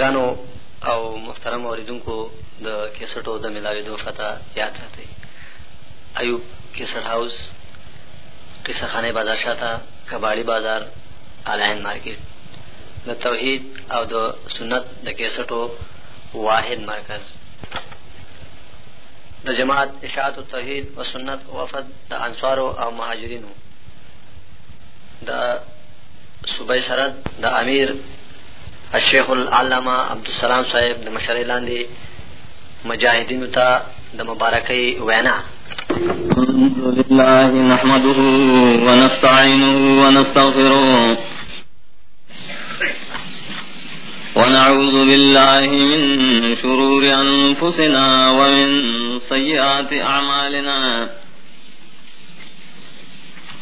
گرانو او محترم اوریدونکو، د کیسټو د ملاویدو خطا یاد ساتئ. ایوب کیسټ هاوس قصه خانه بازار شاته، کباړی بازار الین مارکیټ. د توحید او د سنت د کیسټو واحد مرکز. د جماعت، اشاعت التوحید و سنت وفد د انصارو او مهاجرینو. د صوبای سرد د امیر الشیخ العلامہ عبدالسلام صاحب د مشر لاندې مجاهدینو ته د مبارکۍ وینا. الحمد لله نحمده ونستعينه ونستغفره ونعوذ بالله من شرور أنفسنا ومن سيئات أعمالنا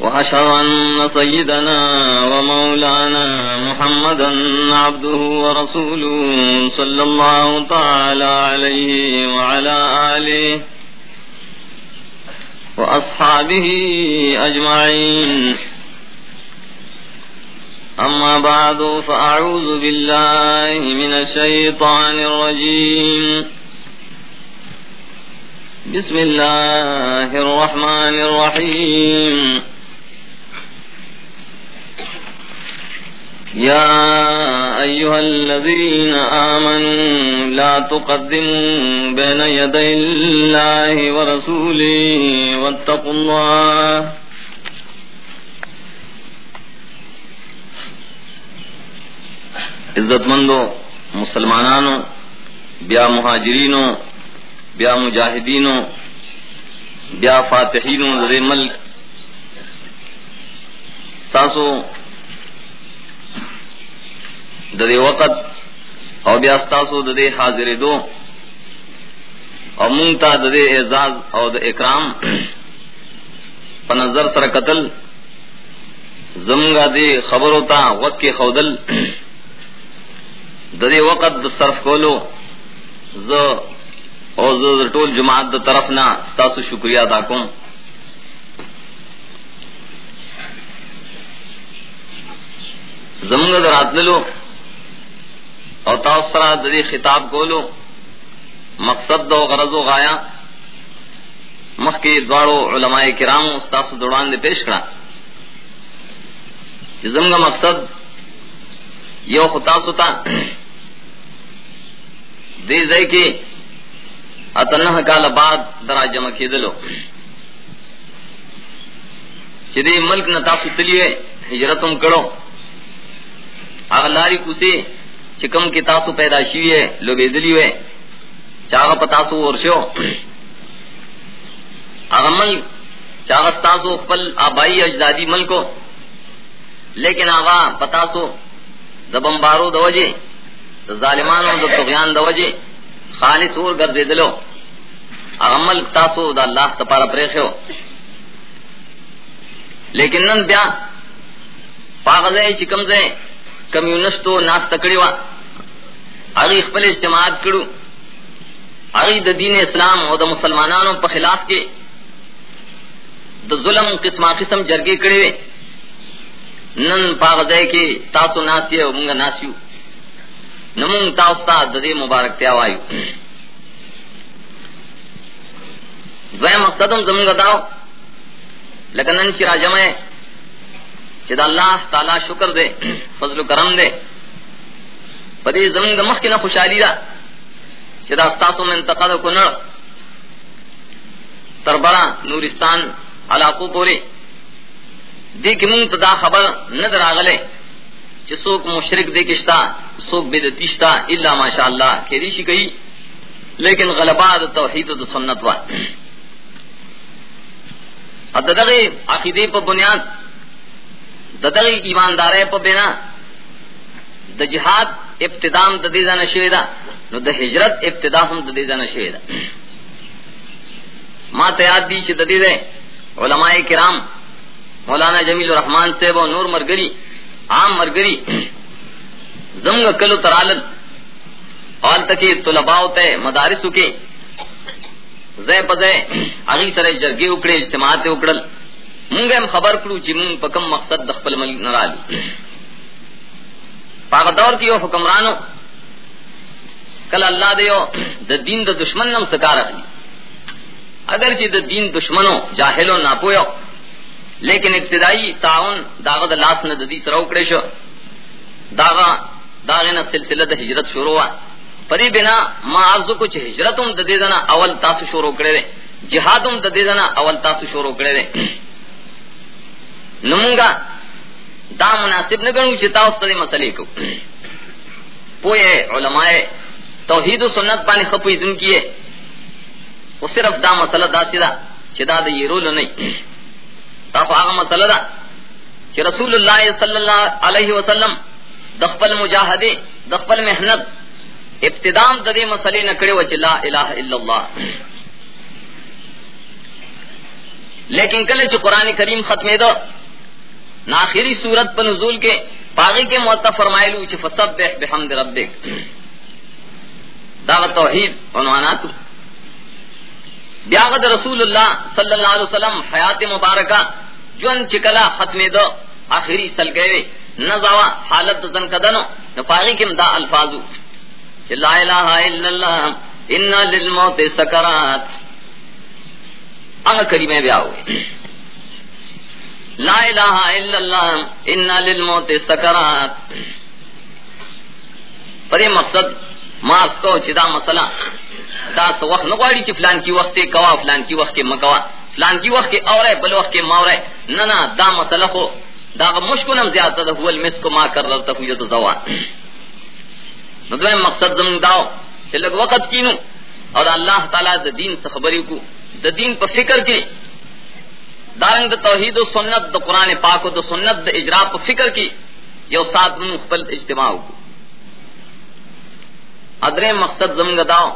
وأشهد أن سيدنا ومولانا محمدا عبده ورسوله صلى الله تعالى عليه وعلى آله وأصحابه أجمعين. أما بعد، فأعوذ بالله من الشيطان الرجيم. بسم الله الرحمن الرحيم. يا أيها الذين آمنوا لا تقدموا بين يدي الله ورسوله واتقوا الله عزت مندو مسلمانانو، بیا مہاجرینو، بیا مجاہدینو، بیا فاتحینو ذری ملک، تاسو ددے وقت او بیا ستاسو ددے حاضر دو او مونتا ددے اعزاز او د اکرام پنظر سر قتل زمگا دے خبر ہوتا وقت کے خودل ددے وقت د صرف کولو ز او ز ټول جماعت د طرف نه تاسو شکریا ادا کوم. زمونږ دراتلو او تاسو سره د دې خطاب کولو، مقصد دو غرض و غایا مخ مخکې دواړو علماء کرام تاسو دوړان دې پیش کړه چې زموږ مقصد یو خطا ستا دې ځای کې اتنه کال بعد درا جمع کېدلو چې دې ملک نه تاسو تلیه هجرتوم کړو اغلاری کوسي چکم کی تاسو پیدا شوی ہے لوگ ادلی ہوئے۔ چاغ پتاسو ورشو۔ اغمل چاغ تاسو پل آبائی اجدادی ملکو لیکن آغا پتاسو دبمبارو دوجے ظالمانو د تغیان دوجے خالص اور گردے دلو اغمل تاسو دا اللہ تپارا پریخو لیکن نن بیا پاغزے چکم سے کمیونسٹو ناس تکڑی وا اگی خپل اجتماعات کړو. اگی د دین اسلام او د مسلمانانو په خلاف کې د ظلم قسمه قسم جرګې کړې نن پاغځای کې تاسو ناسیه او موږ ناسیو نمون تاسو ته د مبارک ته وایو. دوی مقصدم زمونږ داو، لکه نن چې راجمه چې د الله تعالی شکر دے فضل و کرم دے پدې زمونږ د مخ کې نه خوشحالي ده چې دا تاسو من انتقاد کو نه. تربرا نورستان، علاقو پوری دې کې مونږ ته دا خبر نه دراغله چې څوک مشرک دې کېشتا څوک بدعتي شتا الا ماشاء الله کې دې شي کوي لیکن غلبہ د توحید او د سنت وا ادغه عقیده په بنیاد ددغی ایماندار په بنا د جهاد ابتدام د دې ځنه شوی دا نو د هجرت ابتدا هم د دې ځنه شوی دا ما ته یاد دي چې د دې علماء کرام مولانا جمیل الرحمان سے وہ نور مرگری عام مرگری زمگ کلو ترالل اور تکی طلباء تے مدارسو کے زے پزے اگی سرے جرگی اکڑے اجتماعات اکڑل مونگے ہم خبر کرو چی مونگ پکم مقصد دخپل ملک نرالی پاک دور کیو، حکمرانو. کل اللہ دیو دا دین دا دشمن نم سکار اخلی اگر چی دا دین دشمنو جاہلو ناپویو، لیکن ابتدائی تعاون داغ دا لاس نہ ددی سرو کڑے شو. داغا داغ نہ سلسلہ دا ہجرت شروع ہوا پری بنا ما عرض کچھ ہجرتم ددی دنا اول تاسو شروع کڑے دے جہادم ددی دنا اول تاسو شروع کڑے دے نمونگا دا مناسب نگنو چی تاوس تا دی مسئلے کو پوئے علماء توحید و سنت پانی خپوی دن کیے وہ صرف دا مسئلہ دا سی دا چی دا یہ رول نہیں تا خو آغا مسئلہ دا چی رسول اللہ صلی اللہ علیہ وسلم دخپل مجاہدے دخپل محنت، ابتدام دا دی مسئلے نکڑے وچی لا الہ الا اللہ لیکن کلے چی قرآن کریم ختمے دا ناخری صورت پر نزول کے پاغی کے معتف فرمائلو چی فسبح بحمد ربک۔ دعوت توحید عنواناتو بیاغد رسول اللہ صلی اللہ علیہ وسلم حیات مبارکہ، جون چکلا ختم دو، آخری سل گئے نزاوا حالت زن کدنو نفاغی کم دا الفاظو۔ چی لا الہ الا اللہ، انا للموت سکرات۔ انگا کریمے بیاؤ لا الہ الا اللہ انا للموت سکرات. پر یہ مقصد ماس کو چدا مسئلہ، دا سو وقت نغواړي چې فلان کی وخت کوا، فلان کی وخت مکوا، فلان کی وخت اوره بل وقت وخت ماوره نه نه دا مسله خو، دا مشکل هم زیاته ده هو المسک ما کررته خو یذ زوا. نو مقصد زمون داو چې لږ وخت کینو، اور الله تعالی د دین څخه خبرې کو د دین په فکر کې دارنګ د توحید او سنت د قران پاک او د سنت د اجرا په فکر کې یو سات من خپل اجتماع وکړو ادرے مقصد زمونږ داو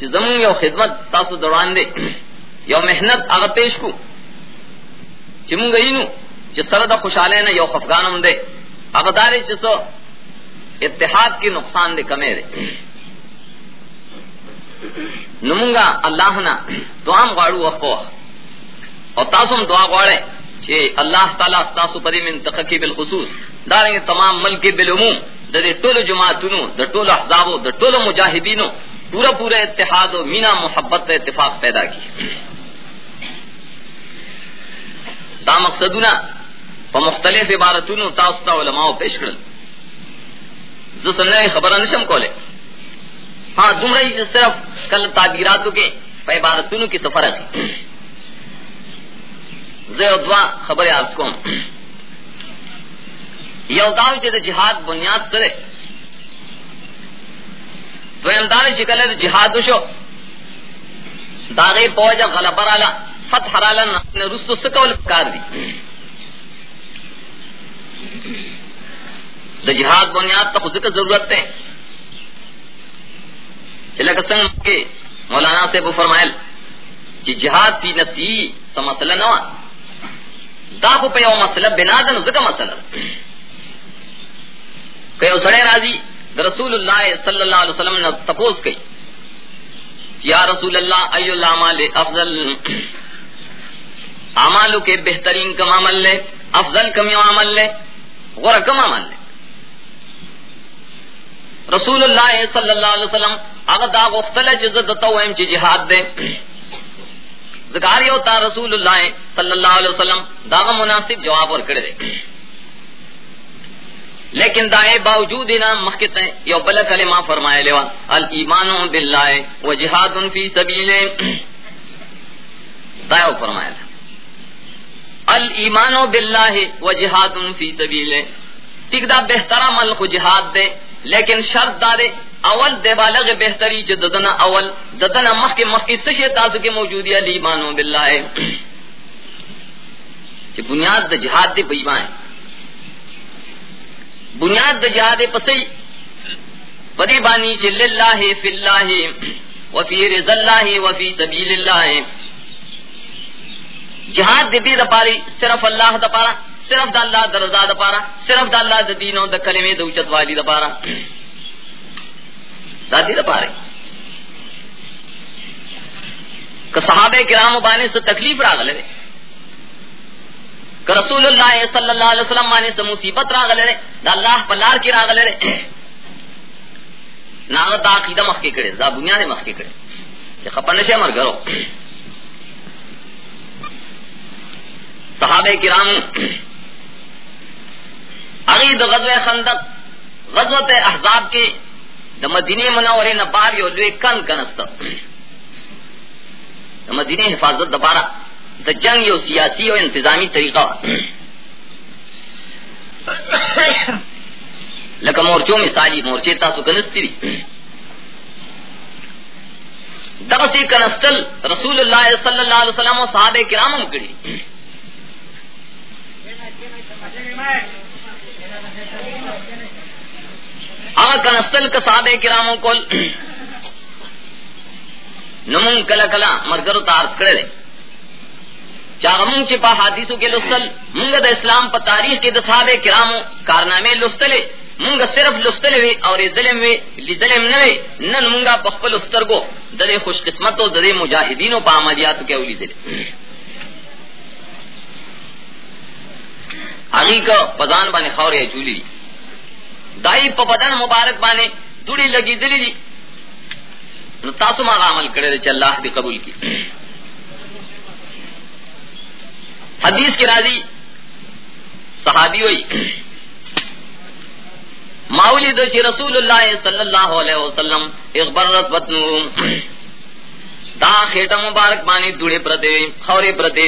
چې زمونږ یو خدمت تاسو دوران دی یو محنت هغه پیش کو۔ چې مونږ یینو چې سره د خوشاله نه یو خفغانم دی هغه داري چې سو اتحاد کی نقصان دے کمے دے۔ نمونگا اللہ نا دعام غاڑو وقت وقت۔ اور تاسم دعا غاڑے چھے اللہ تعالیٰ ستاسو پدی من تققی بالخصوص. دارنگے تمام ملکی بالعموم دا دے طول جماعتونو دا طول احزابو دا طول مجاہدینو پورا پورا اتحاد و مینا محبت اتفاق پیدا کی. دا مقصدونا پا مختلف عبارتونو تاستا علماء پیش کرل زسننے خبر نشم کولے ہاں دم رہی صرف کل تعبیراتو کے پا عبارتونو کی سفر ہے زی دعا خبر عرض کوم. یو داو چې د جهاد بنیاد سره دویم داو چې کله د جهاد وشو داغه پوجا غلبه رااله فتح رااله نه رستو سکول کار دي د جهاد بنیاد ته ځکه ضرورت ده چې لکه څنګه مولانا سے فرمایل چې جهاد فی نفسی سم مسله نه دا خو په یو مسله بنا ده نو ځکه مسله که یو سړی راځي د رسول الله صلی الله علیه وسلم نه تپوس کوي یا رسول الله ایو الاعمال افضل۔ اعمالو کے بہترین کم عمل لے، افضل کم یو عمل لے، غور کم عمل لے۔ رسول اللہ صلی اللہ علیہ وسلم، اگر دا غفتل ہے جزد دتوائم چی جہاد دے۔ زکاری ہوتا رسول اللہ صلی اللہ علیہ وسلم داغا مناسب جواب اور کڑے دے۔ لیکن دائے باوجود نا مخکت ہیں، یو بل کلمہ فرمائے لیوا۔ الایمان باللہ و جہاد فی سبیل۔ دائے فرمائے تھا۔ الایمان باللہ و جہاد فی سبیل۔ ٹک دا، بہتر عمل کو جہاد دے، لیکن شرط دارے اول دے بالغ بہتری چ ددنا اول، ددنا مخ کے مخ کی سشے تاسو کے موجودی علی مانو باللہ کہ بنیاد د جہاد دے بیمان بنیاد د جہاد پسی پدی بانی چ للہ فی اللہ و فی رضا اللہ و فی سبیل اللہ جہاد دے دی دا پاری صرف اللہ دا پارا، صرف دا اللہ دا رضا دا پارا، صرف دا اللہ دا دین و دا کلمے دا اوچت والی دا پارا۔ دا دی دا پارے۔ کہ صحابہ کرام بانے سے تکلیف راغلے دے۔ کہ رسول اللہ صلی اللہ علیہ وسلم بانے سے مصیبت راغلے دے۔ دا اللہ پلار کی راغلے دے۔ ناغت عقیدہ مخی کرے، دا بنیاد مخی کرے۔ کہ خپنشے مر گرو۔ صحابہ کرام عقید غزوہ خندق غزوت احزاب کے دا مدینہ منورے نبار یو لوے کن کنست دا مدینہ حفاظت دا پارا دا جنگ یو سیاسی و انتظامی طریقہ لکہ مورچوں مثالی مورچے تاسو کنستی دی دغسی کنستل رسول اللہ صلی اللہ علیہ وسلم و صحابہ کرامم کری آغا کنستل کا صحابہ کراموں کول نمون کلا کلا مرگرو تارس کرے دے چاغمون چی پا حدیثو کے لستل منگا دا اسلام پا تاریخ کے دا صحابہ کراموں کارنامے لستلے منگا صرف لستلے وی اور دلم وی لدلم نوی نن منگا پخپل استرگو، دلے خوش قسمتو، دلے مجاہدینو پا عملیاتو کے اولی دلے۔ آگی کا پزان بانے خورے چولی دی دائی پا بدن مبارک بانے دوڑی لگی دلی دی. نو تاسو ما عمل کرے دے چ اللہ دی قبول کی. حدیث کی راضی صحابی ہوئی. ماولی دو چی رسول اللہ صلی اللہ علیہ وسلم اغبرت بطنو. دا خیٹا مبارک بانی دوڑے پرتے خورے پرتے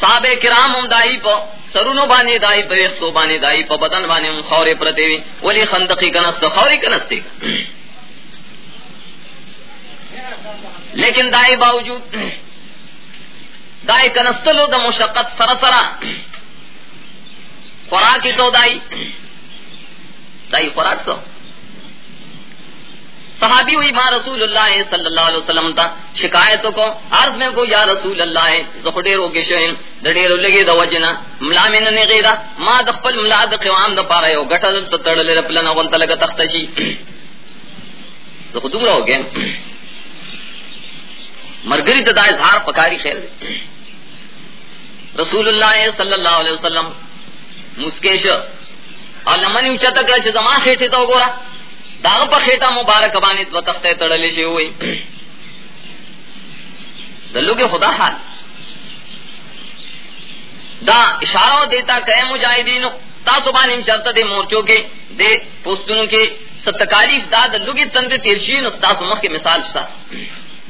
صحابہ کرام ہم دائی پا، سرونو بانے دائی پا ویخسو بانے دائی پا، بدن بانے ہم خورے پرتے ولی خندقی کنست خوری کنستے لیکن دائی باوجود، دائی کنستلو دا مشقت سرسرا۔ خوراکی تو دائی دائی خوراک سو۔ صحابی ہوئی، ماں رسول اللہ صلی اللہ علیہ وسلم تا، شکایتوں کو، عرض میں کو، یا رسول اللہ زخڑے رو گشوین دڑیرو لگے دا وجنا، ملا میں نے غیرا ما دخپل ملا د قوام د پارا یو غټل ته تړلې رپلن او تل لګ تختشي زه خو دومره وګم مرګري ته دا اظهار پکاري خیر رسول الله صلی الله علیه وسلم، مسکیش او لمنی اوچا تکڑا چه زمان خیٹی تو گورا۔ داغ پا مبارک بانی دو تختے تڑلی شی ہوئی دلو کے خدا حال. دا اشارہ دیتا کہ مجاہدینو تاسو باندې چرته دې مورچو کې دې پوسټونو کې ستکالیف دا د لوګي تند تیرشین او تاسو مخ کې مثال شته.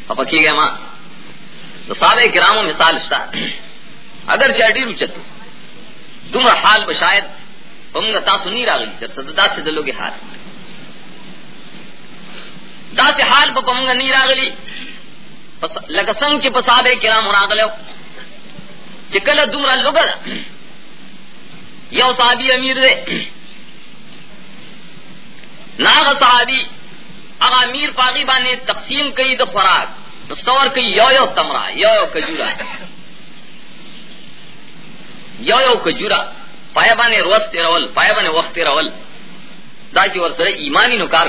پکې ما. د صحابه کرامو مثال شته. اگر چاټي رچته دومره حال به شاید هم تاسو نه راغلی، چرته؟ دا څه د لوګي حال؟ دا څه حال په کومه نه راغلی. لکه څنګه چې په صحابه کرامو راغلو چې کله دومره لوګا یو صحابی امیر دے. ناغ صحابی اغا امیر پاگی بانے تقسیم کئی دا خوراک. سور کئی یو یو تمرا، یو یو کجورا. یو یو کجورا. پایا بانے روز تیرول پایا بانے وقت تیرول دا چی ورسر ایمانی نو کار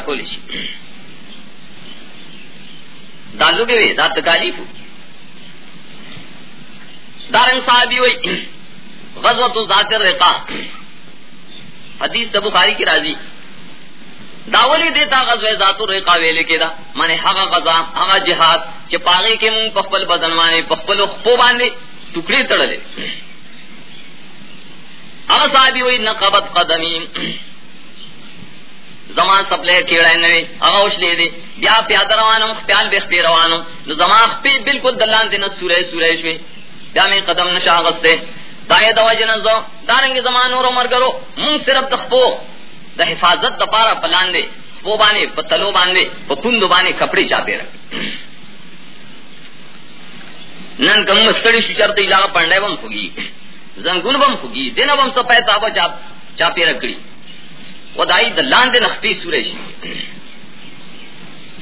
کولی شی دا لوگے وے دا تکالیفو دارنگ صحابی وئی غزوت ذات الرقا۔ حدیث تبو خاری کی راضی۔ داولی دیتا غزوہ ذات الرقا ویلے کے دا، مانے حقا غزا حقا جہاد چھ پاگے کے مون پخپل بدن مانے پخپل خپو باندے ٹکڑے تڑلے۔ اغا صحابی ہوئی، نقبت قدمین۔ زمان سپلے کیڑے نوے اغا اوش لے دے۔ بیا پیاد روانم پیال بختی روانم۔ نو زمان خپی بالکل دلان دینا سورہ سورہ شوی۔ بیا میں قدم نشا غستے دائے دوا جنزو دارنگی زمان اور عمر کرو مون صرف دخپو دا حفاظت دا پارا پلان دے۔ خپو بانے، پتلو باندے پکندو بانے کپڑے چاپے رکھ۔ نن کم مستڑی شو چرتے علاقہ پنڈے بم خوگی۔ زنگون بم خوگی دینا بم سپے تابا چاپ چاپے رکڑی و دائی دلان دے نخپی سورے شی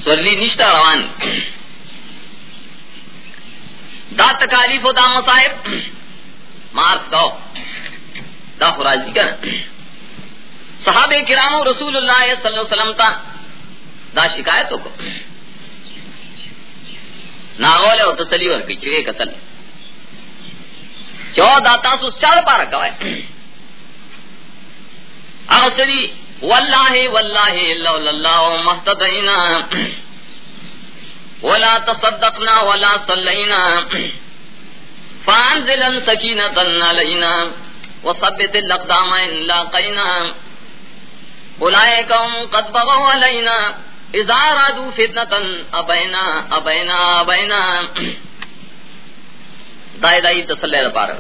سورلی نشتا روان. دا تکالیف و دا مصائب مارس دو دا خراجی کا صحابہ کرام رسول اللہ صلی اللہ علیہ وسلم تا دا شکایتوں کو ناغول او تسلی ورکی چوئے قتل چو داتا سو چار پارا کوئے اغسلی واللہ واللہ لولا اللہ محتدینا ولا تصدقنا ولا صلینا۔ فانزلا سکینتا علینا۔ وثبت الاقدام ان لاقینا۔ اولئکم قد بغوا علینا۔ اذا رادو فتنتا ابینا ابینا ابینا۔ دائی دائی تسلی دا پارا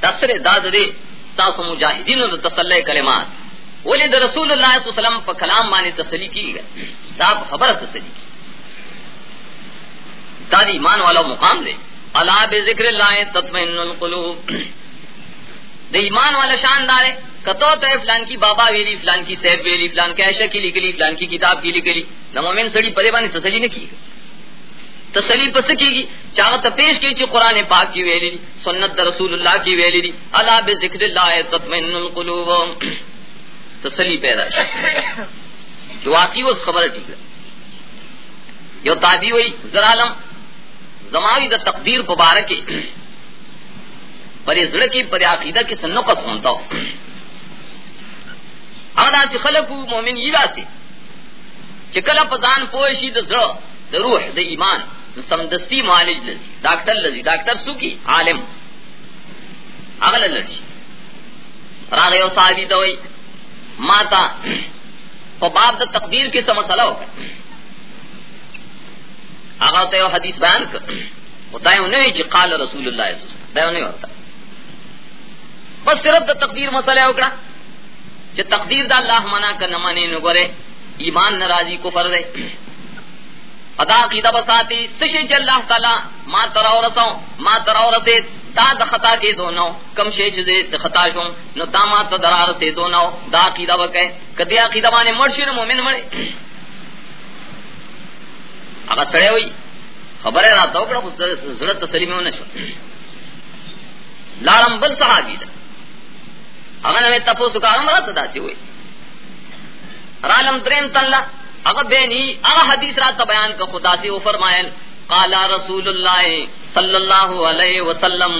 تسلی داد دے تاسو مجاہدین دا تسلی کلمات۔ ولی دا رسول اللہ صلی اللہ علیہ وسلم پا کلام مانی تسلی کی گئے دا خبر تسلی کی. دا دی ایمان والا مقام دے. اللہ بے ذکر اللہ تطمئن القلوب. دا ایمان والا شان دارے. کتو تو فلان کی بابا ویلی، فلان کی سیب ویلی، فلان کی عائشہ کی لکلی، فلان کی کتاب کی لکلی. دا مومن سڑی پدے بانے تسلی نہ کی گئے تسلی پس کی گی چاہتا پیش کی چی قرآن پاک کی ویلی دی، سنت دا رسول اللہ کی ویلی دی. اللہ بے ذکر اللہ تطمئن القلوب. تسلی پیدا جو واقعی وہ خبر ٹھیک ہے۔ یو تابی ہوئی ذرالم زماوی دا تقدیر مبارک پر زڑکی، پر عقیدہ کی سنقص ہونتا ہو ادا چې خلقو مؤمن یلاسی چې کله پزان پوشي د زړه د روح د ایمان سمدستی معالج لذي ډاکټر لذي ډاکټر سوکی عالم۔ اغل لړشي راغه یو صاحب دی ماتا په باب د تقدیر کې څه مسله وکړه هغه ته یو حدیث بیان کړ وتا یو نه چې قال رسول الله صلی الله علیه وسلم دا نه ورته بس صرف د تقدیر مسله وکړه چې تقدیر دا اللہ منع کا نہ مانے نو گرے، ایمان ناراضی کفر دے ادا عقیدہ بساتی، سشی چ اللہ تعالی ما تراو رسو ما تراو رسے تا د خطا کے دونو، کم شے چ دے خطا شو نو تا ما ت درار سے دونو، دا عقیدہ وکے کدی عقیدہ بانے مرشد مومن مڑے اگر سڑے ہوئی خبر ہے رات اوکڑا زړه تسلیم نه شو. لارم بل صحابی ده اگر نوے تپو سکا ہم رات دا سی ہوئی رالم دریم تنلا اگر بینی اگر حدیث رات بیان کا خدا سی وہ فرمائل قال رسول اللہ صلی اللہ علیہ وسلم۔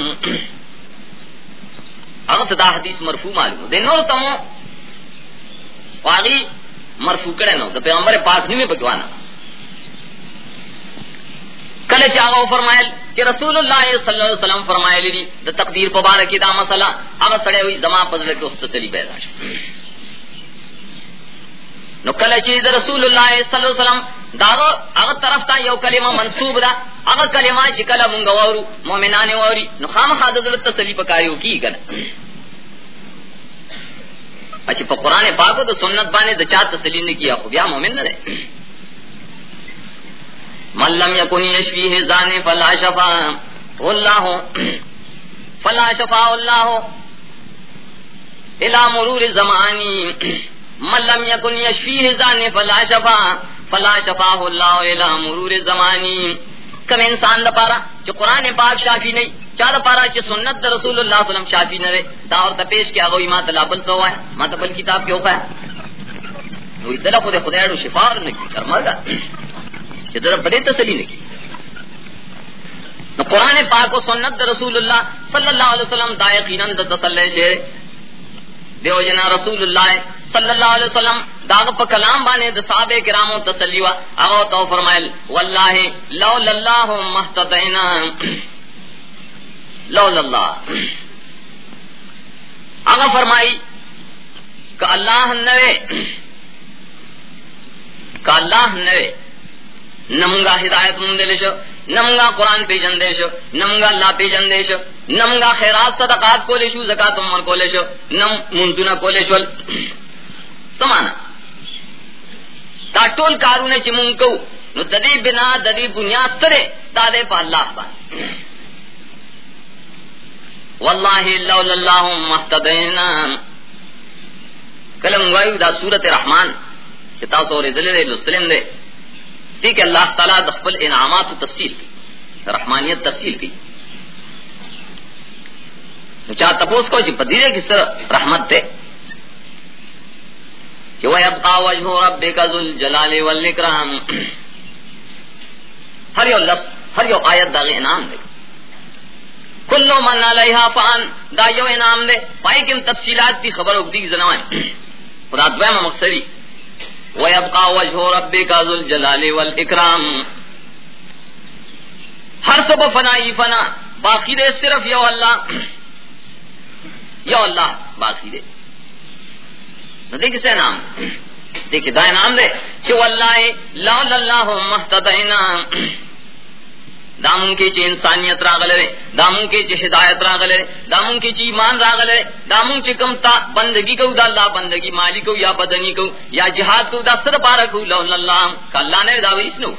اگر صدا حدیث مرفوع معلوم دے نور تمو واغی مرفوع کرے نو دا پیغمبر پاک نہیں میں بکوانا۔ کله چاغو فرمایل چې رسول الله صلی الله علیه وسلم فرمایلی دي د تقدیر په باره کې دا مسله هغه سره وي زما په ځل کې اوس تلی پیدا شي نو کله چې رسول الله صلی الله علیه وسلم دا هغه طرف ته یو کلمه منسوب ده، هغه کلمه چې کله مونږ وورو مؤمنان ووري نو خامخا د تسلی پکایو کی کنه. اچھا په قران پاک او سنت باندې د چا تسلی نه کیا خو بیا مؤمن نه ده من لم يكن يشفيه زان فلا شفا. الله فلا شفا الله الى مرور زماني من لم يكن يشفيه فلا شفا فلا شفا الله الى مرور زماني کم انسان دا پارا چو قرآن پاک شافی نہیں چال پارا چو سنت دا رسول اللہ صلی اللہ علیہ وسلم شافی نہ رہے دا اور تپیش کیا گوئی ما تلابل سو ہے، ما تبل کتاب کیوں پایا وہی دلہ خود خدایڑو شفار نکی کرمر گا چې دا بده تسلی نه کی نو قران پاک او سنت دا رسول الله صلی الله علیه وسلم دا یقینا د تسلی شه دیو جنا رسول الله صلی الله علیه وسلم دا په کلام باندې د صحابه کرامو تسلی وا هغه تو فرمایل والله لو الله مهتدینا لو الله هغه فرمای ک الله نوې ک الله نوې نمگا ہدایت مندل شو نمگا قرآن پی جندے شو نمگا اللہ پی جندے شو نمگا خیرات صدقات کو لے شو، زکات عمر کو لے شو، نم منتنا کو لے شو۔ سمانا تا ټول کارونه چې مونږ کو نو تدی بنا، ددی بنیاد سره تا دې په الله باندې والله لولا الله مهتدینا کلم وایو دا سورته رحمان چې تاسو ورې دلې لسلم دې ٹھیک ہے، اللہ تعالیٰ دخل انعامات و تفصیل کی، رحمانیت تفصیل کی۔ چاہ تپوس کو جی پدیرے کس طرح رحمت تے کہ وہ ابقا وجہ ربک ذل جلال والاکرام ہر یو لفظ، ہر یو آیت دا انعام دے۔ کلو من علیہا فان، دا یو انعام دے۔ پائی کم تفصیلات کی خبر اگدی کی زنوائیں خدا دویم مقصدی۔ وَيَبْقَى وَجْهُ رَبِّكَ ذُو الْجَلَالِ وَالْإِكْرَامِ۔ ہر سب فنائی فنا، باقی دے صرف یو اللہ۔ یو اللہ باقی دے۔ دیکھ سے نام؟ دیکھ دائے نام دے۔ چو اللہ لا اللہ مستدینا دامن کی چی انسانیت راغلے دامن کی چی ہدایت راغلے دامن کی چی ایمان راغلے دامن چی کم تا بندگی کو دا اللہ بندگی، مالی کو یا بدنی کو یا جہاد کو دا سر بارکو لو اللہ۔ کہ اللہ نے داوی اس نو۔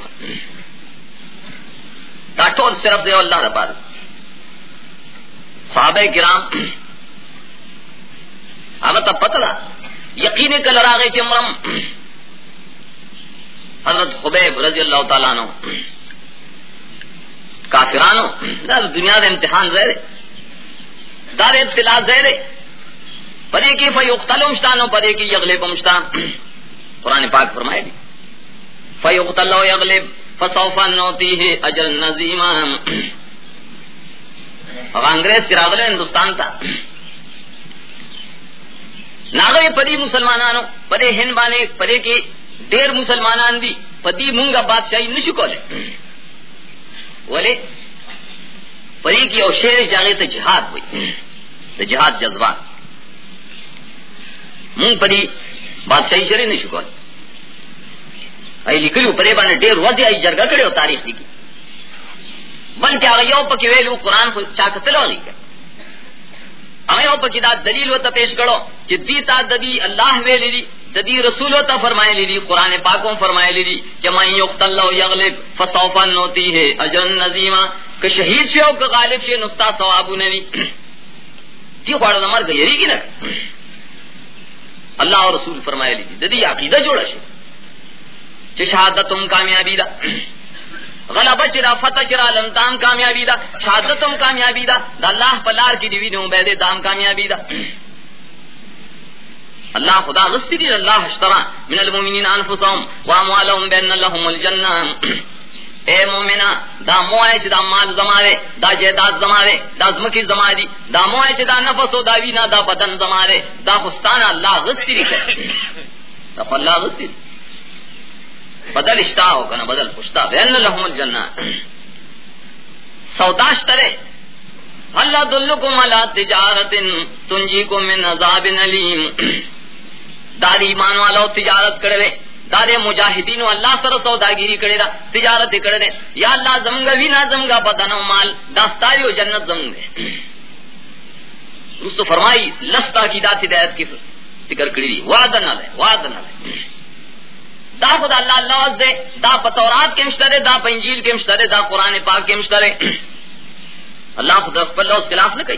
دا ٹول صرف دے اللہ دا بارک صحابہ کرام اگر تب پتلا۔ یقین کل راغے چمرم حضرت خبیب رضی اللہ تعالیٰ عنہ۔ کافرانو، دا دنیا دا امتحان زہرے دار ابتلا زہرے پدے کی فیقتل مشتانو پدے کی یغلب مشتان قرآن پاک فرمائے دی۔ فیقتل و یغلب فصوفا نوتی اجر نظیما۔ اب انگریز چراغلے ہندوستان تا۔ ناغے پدی مسلمانانو پدے ہند بانے پدے کی دیر مسلمانان دی، پدی مونگا بادشاہی نشو کولے۔ ولے پری کی او شیر جاگے تو جہاد ہوئی۔ تو جہاد جذبات۔ مونگ پری بادشاہی شری نہیں شکول ای لکلیو پرے بانے دیر وزی آئی جرگا کرے ہو تاریخ دیکی بلکہ آگا یو پکی ویلو قرآن کو چاکتلو آگی کر آگا یو پکی دا دلیل و تا پیش کرو چی دیتا ددی اللہ ویلی دی ددی رسولو تا فرمائے لی قرآن پاکوں فرمائے لی چمائی یقتل لو یغلب فصوفا نوتی ہے اجر نظیمہ کہ شہید شو کہ غالب شے نستا ثوابو نوی تی خوڑا نمار گیری کی نک اللہ اور رسول فرمائے لی ددی عقیدہ جوڑا شے چھ شہادتم کامیابی دا غلبہ چرا، فتح چرا لمتام کامیابی دا شہادتم کامیابی دا دا اللہ پلار کی دیوی نو بیدے دام کامیابی دا۔ اللہ خدا غصی دی، اللہ اشترا من المؤمنین انفسهم واموالهم بین لهم الجنہ۔ اے مومنا دا موائے چی دا مال زمارے دا جیداد زمارے دا زمکی زماری دا موائے چی دا نفس و دا وینا، دا بدن زمارے دا خستانا اللہ غصی دی۔ اللہ غصی دی۔ بدل اشتا ہو کنا، بدل پشتا۔ بین لهم الجنہ سوداش ترے۔ اللہ دلکم علا تجارت تنجیکم من عذاب علیم داری ایمان والا تجارت کرے دارے مجاہدین اللہ سر سوداگیری کرے دا تجارت کرے دے۔ یا اللہ زمگا وینا زمگا بدن و مال داستاری و جنت زمگ دے۔ رسو فرمائی، لستا کی دات ہدایت کی ذکر کری دی۔ وعدہ نہ دے وعدہ نہ دے دا خدا اللہ اللہ دے، دا پتورات کے مشترے، دا پنجیل کے مشترے، دا قرآن پاک کے مشترے۔ اللہ خدا خپل اس خلاف نہ کہی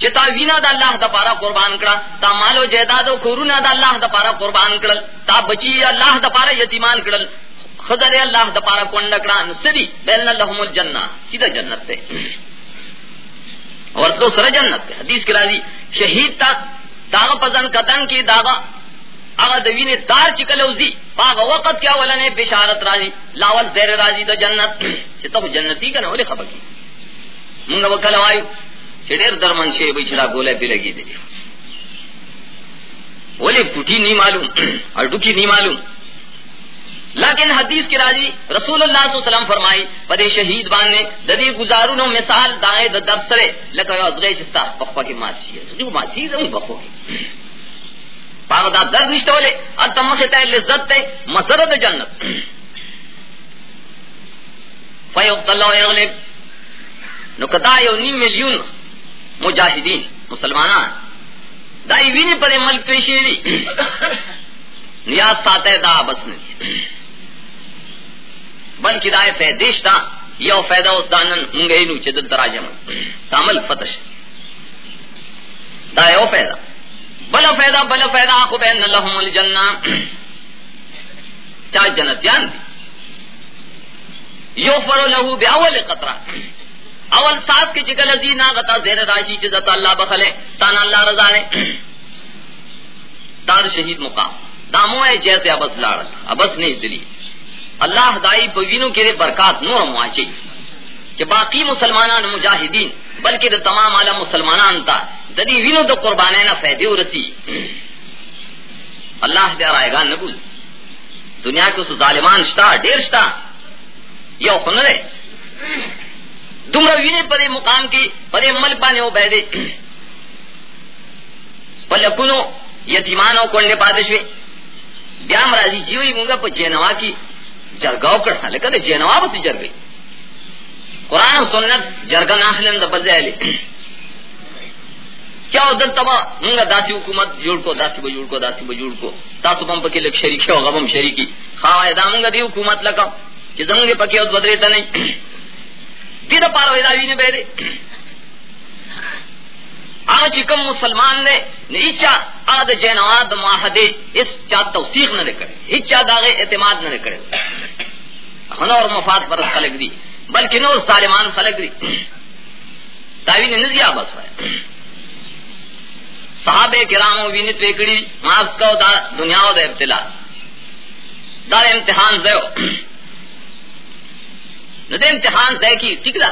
چتا وینا دا اللہ دا پارا قربان کرا، تا مالو جیداد و کورونا دا اللہ دا پارا قربان کرل، تا بچی اللہ دا پارا یتیمان کرل۔ خضر اللہ دا پارا کنڈ کرا نسدی بین اللہم الجنہ، سیدھا جنت تے۔ اور تو سر جنت تے، حدیث کی راضی، شہید تا داغا پزن کتن کی داغا اگا دوین تار چکلوزی پاگا وقت کیا ولنے بشارت راضی، لاول زیر راضی دا جنت چتا جنتی کا نولی خبر کی۔ منگا وکلو آئیو چڑیر درمن شے بھائی چھڑا گولے پہ لگی دے بولے پٹھی نہیں معلوم، اور ڈکی نہیں معلوم۔ لیکن حدیث کی راضی رسول اللہ صلی اللہ علیہ وسلم فرمائی پدے شہید بان ددی گزارو نو مثال دائیں د درسرے لکہ یو ازغیش استا پخوا کی ماچی ہے۔ جو ماچی ہے بخو کی۔ پاگ دا درد نشتے والے اور تمخ تے لذت تے مسرد جنت۔ فیوقت اللہ یغلب نو کدا یو نیم ملیون مجاہدین، مسلمانان۔ دائی وینی پر ملک پیشی دی۔ نیاز ساتے دا بس نہیں بلکہ دائے فیدیش تا یو فیدہ اس دانن منگئی نو چدل تراجم۔ تامل فتش دا یو فیدہ بلا فیدہ بلا فیدہ آخو بین لهم الجنہ۔ چاہ جنتیان دی۔ یو لہو بے اول قطرہ۔ اول سات کی چکل ازی نا غطا زیر راشی چیزت اللہ بخلے تانا اللہ رضا نے تار شہید مقام۔ دامو ہے جیسے ابس لاڑ ابس نہیں دلی۔ اللہ دائی بگینوں کے لیے برکات نور مواچی کہ باقی مسلمانان مجاہدین بلکہ دا تمام عالم مسلمانان تا ددی وینو دا قربانے نہ فیدے رسی اللہ دے رائے گا نبول دنیا کے اس ظالمان شتا ڈیر شتا یو خنر ہے دمرا وینے پدے مقام کی پدے مل پانے ہو بیدے پلکنو یتیمانو کنڈے پادشوے بیام راضی جیوئی مونگا پا جینوا کی جرگاو کرتا لکہ دے جینوا بسی جرگئی قرآن و سنت جرگا ناخلن دا بزیلی کیا ادھر تبا مونگا داسی حکومت جوڑ کو، داسی با جوڑ کو، داسی با جوڑ کو. تاسو پم پکی لک شریکی و غبم شریکی. خواہ دا مونگا دی حکومت لکا. چی زمونگی پکی اد بدریتا نہیں. دی دا پارو اداوی نے بیدے. آغا چی کم مسلمان نے نیچا آغا دا جینواد معاہدے اس چا توسیق نہ دے کرے. اس داغے اعتماد نہ دے کرے. اور مفاد پر خلق دی. بلکہ نور سالمان خلق دی. تاوی نے نزیا بس ہے صحابہ کرامو وینت ویکڑی مارس کو دا دنیا و دا ابتلا. دا امتحان زیو. نہ دے امتحان طے کی ٹھیک دا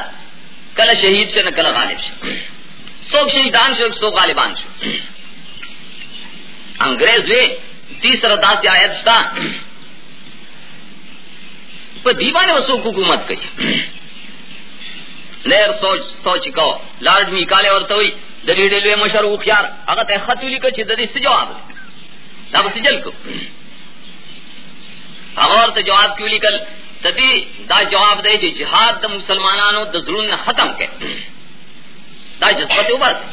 کل شہید سے نہ کل غالب سے سو شہیدان شو سو غالبان شو. انگریز وے تیسرا داس آیت شتا پر دیوانے وسو حکومت کئی لیر سوچ سوچ کو لارڈ می کالے اور توئی دلی ریلوے مشر او خيار هغه ته خط ولیکو چې د دې څه جواب دا به سجل کو۔ هغه ورته جواب کیو لیکل تدی دا جواب دی چې جهاد د مسلمانانو د ظلم ختم کړي دا جذبه ته وباسي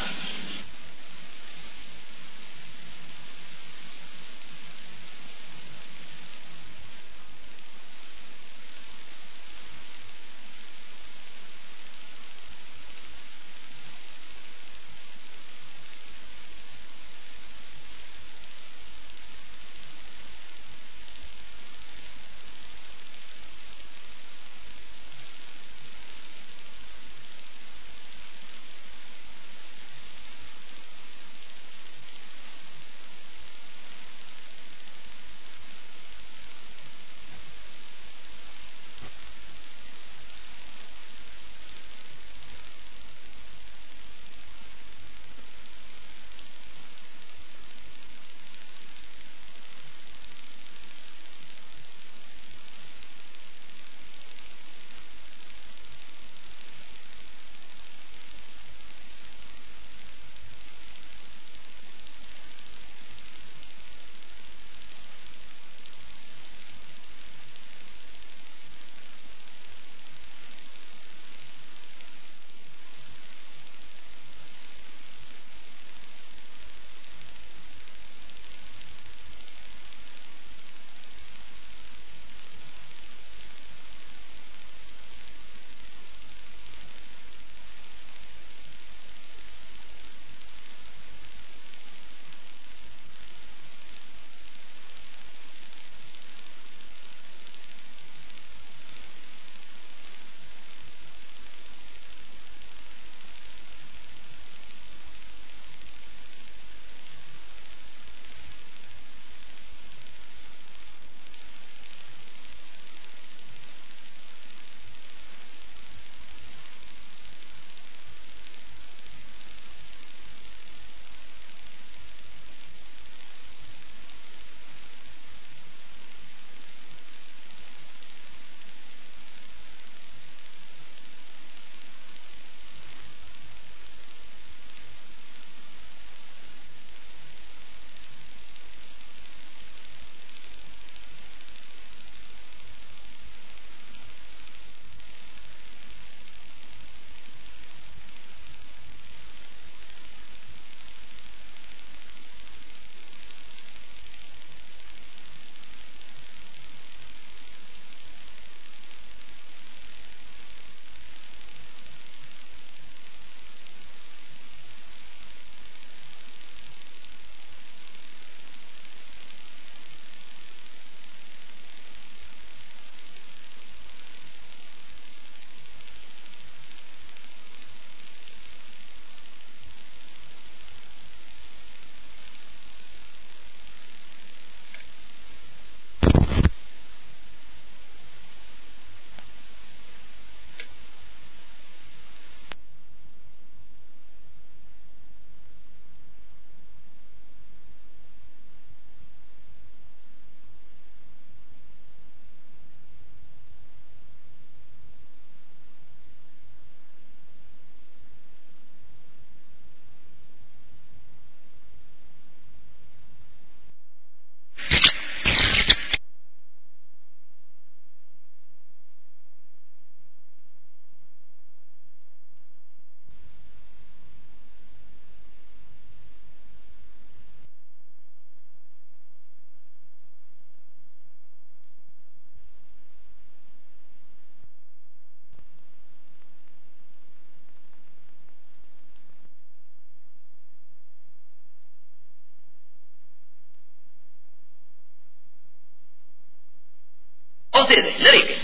اوسے دے لڑے کے۔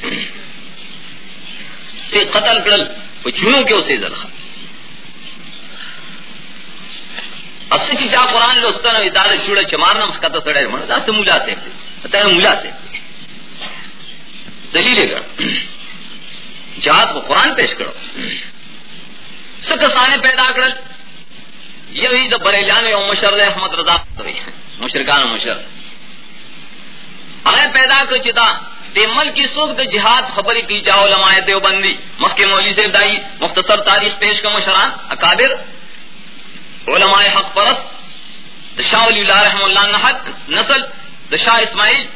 سے قتل کرل وہ چونوں کے اسے زلخا اصل کی جا قرآن لوستان ادارے چوڑے چمارنا مخکتا سڑے مرد دا سے مولا سے دے، پتہ ہے مولا سے دے۔ دلیل کر جہاد کو قرآن پیش کرو۔ سکسانے پیدا کرل یہی دا بریلیان و مشر دے، احمد رضا مشرکان و مشر۔ اگر پیدا کر چتا۔ دے ملک کی سوک دے جہاد خبری کی جا علماء دیوبندی۔ مخی مولی سے دائی مختصر تاریخ پیش کا مشران اکابر۔ علماء حق پرست شاہ ولی اللہ رحم اللہ نحق نسل دشاہ اسماعیل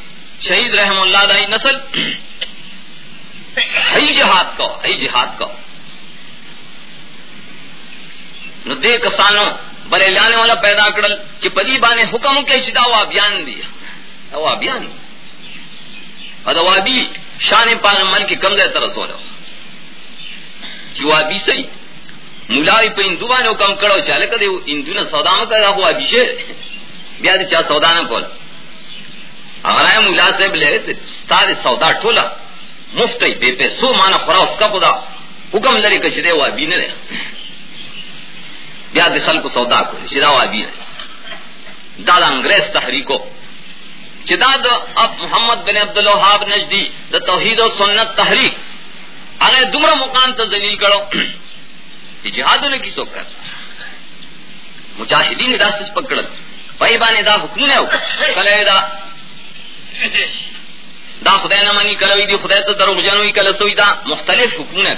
شہید رحم اللہ دائی نسل۔ ہی جہاد کو ہی جہاد کو نو دے کسانو، بلے لانے والا پیدا کرل چی پدی بانے حکم کے چدا وہ ابیان دیا۔ وہ ابیان۔ ادوابی شان پان مل کی کم دے ترس ہو رہا چی وہ ابی ملاوی پہ ہندو بانے حکم کرو چالے کدے ہندو نے سودا میں کرا وہ ابی شے، بیا دے چا سودا نہ کولا. اگر آئے ملا صاحب لے سارے سودا ٹھولا، مفت بے پہ سو مانا خورا اس کا خدا حکم لڑے کچھ دے وہ ابھی نے بیا دخل کو سودا کو شدا وہ ابھی نے دادا انگریز تحریکو چدا دا اب محمد بن عبد الوہاب نجدی، دا توحید و سنت تحریک۔ اگر دمر مقام تو دلیل کرو۔ یہ جہاد نے کسو کر مجاہدین دا سس پکڑ بھائی بانے دا حکم نے کلے دا۔ دا خدای نہ منی کلوی دی، خدای تو درو جنوی کل سوی دا۔ مختلف حکم نے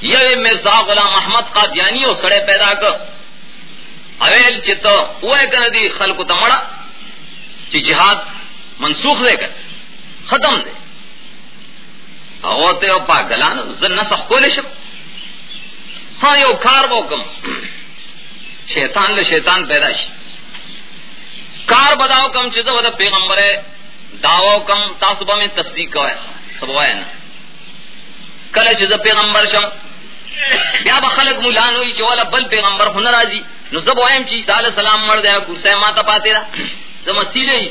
یہ مرزا غلام احمد قادیانی او سڑے پیدا کر۔ اویل چت اوے کر دی خلق تمڑا چی جہاد منسوخ دے کر ختم دے۔ اوتے او پاگلان، زن نسخ کولے شم ہاں یو کار بو کم۔ شیطان لے شیطان پیدا شي کار بداو کم چیز ودا پیغمبر داو کم، تاسو به تصدیق کوي سبوای نه کله چې پیغمبر شم۔ بیا به خلق مولان وي چې ولا بل پیغمبر هنر راځي نو زه وایم چې عیسی علی السلام مړ دی کوسه ما ته پاتې را۔ زه مسیله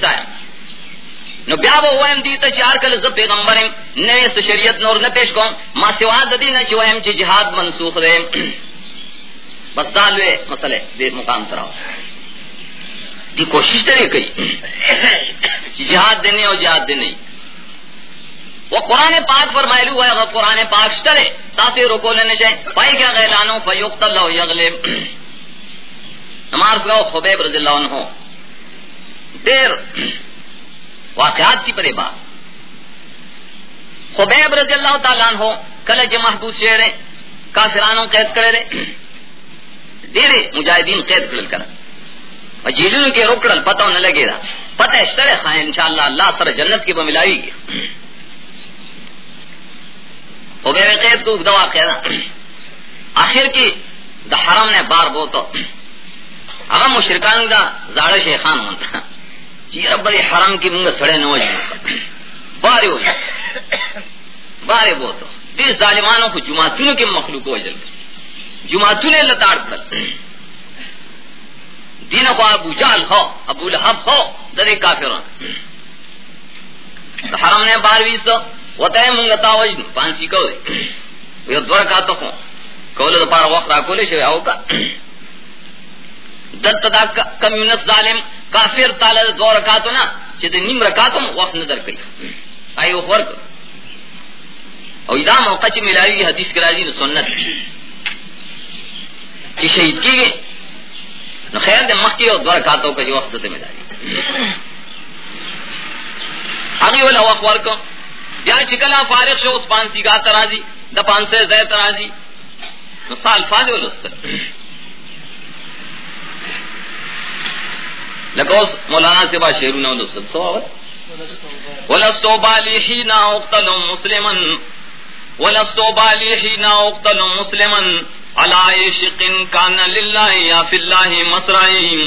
نو بیا به وایم دي ته چار کله زه پیغمبر يم شریعت نور نه پیش کوم، ما سوا د دې نه چې وایم چې jihad منسوخ دی بس دالوے مسئلے دے مقام تراؤ۔ دی کوشش کرے کئی۔ جہاد دینے اور جہاد دینے وہ قرآن پاک فرمائے ہوا ہے قرآن پاک شترے تاثیر روکو لینے چاہے پائی کیا غیلانو، فیوقت اللہ یغلب۔ نمارس گاؤ، خبیب رضی اللہ عنہ۔ دیر واقعات کی پرے بات۔ خبیب رضی اللہ تعالیٰ عنہ کلج محبوس شیرے کافرانوں قید کرے رہے۔ ڈیرے مجاہدین قید کرل کر جیلوں کے روکڑل پتہ نہ لگے گا۔ پتہ اشتر خواہ انشاءاللہ اللہ سر جنت کی بملاوی گی۔ ہو گئے قید کو دوا قیدا آخر کی دا حرم نے بار بو تو اگر مشرکان دا زاڑ شیخان ہوتا چی رب دی حرم کی منگا سڑے نوجی بارے ہو بارے بو تو دی ظالمانوں کو جماعتوں کے مخلوق ہو جل جماعتوں نے لتاڑ کر دین کو ابو جال ہو ابو لہب ہو درے کافرون حرم نے باروی سو وتے منگتا وجن، پانسی کو یہ دور کا تو کول دو پار وقت راکولے شوی او کا۔ دلتا دا کمیونست ظالم، کافر تالا دو رکاتو نا، چی دا نیم رکاتو وقت ندر کئی. آئی وہ فرق او ادا موقع چی ملاوی حدیث کرا دی سنت. چی شہید کی گئی. نو خیر دے مخی او دو رکاتو کا جو وقت تے ملاوی. اگی والا وقت ورکو یا چکلا فارغ شو، اس پانسی کا ترازی، دا پانسے زی ترازی. نو سال فاضی ولستر لکوس مولانا سے با شیرون ولستر سو آور ولستو بالی حینا اقتل مسلما. ولستو بالی حینا اقتل مسلما. علی شق کان للہ یا فی اللہ مسرائیم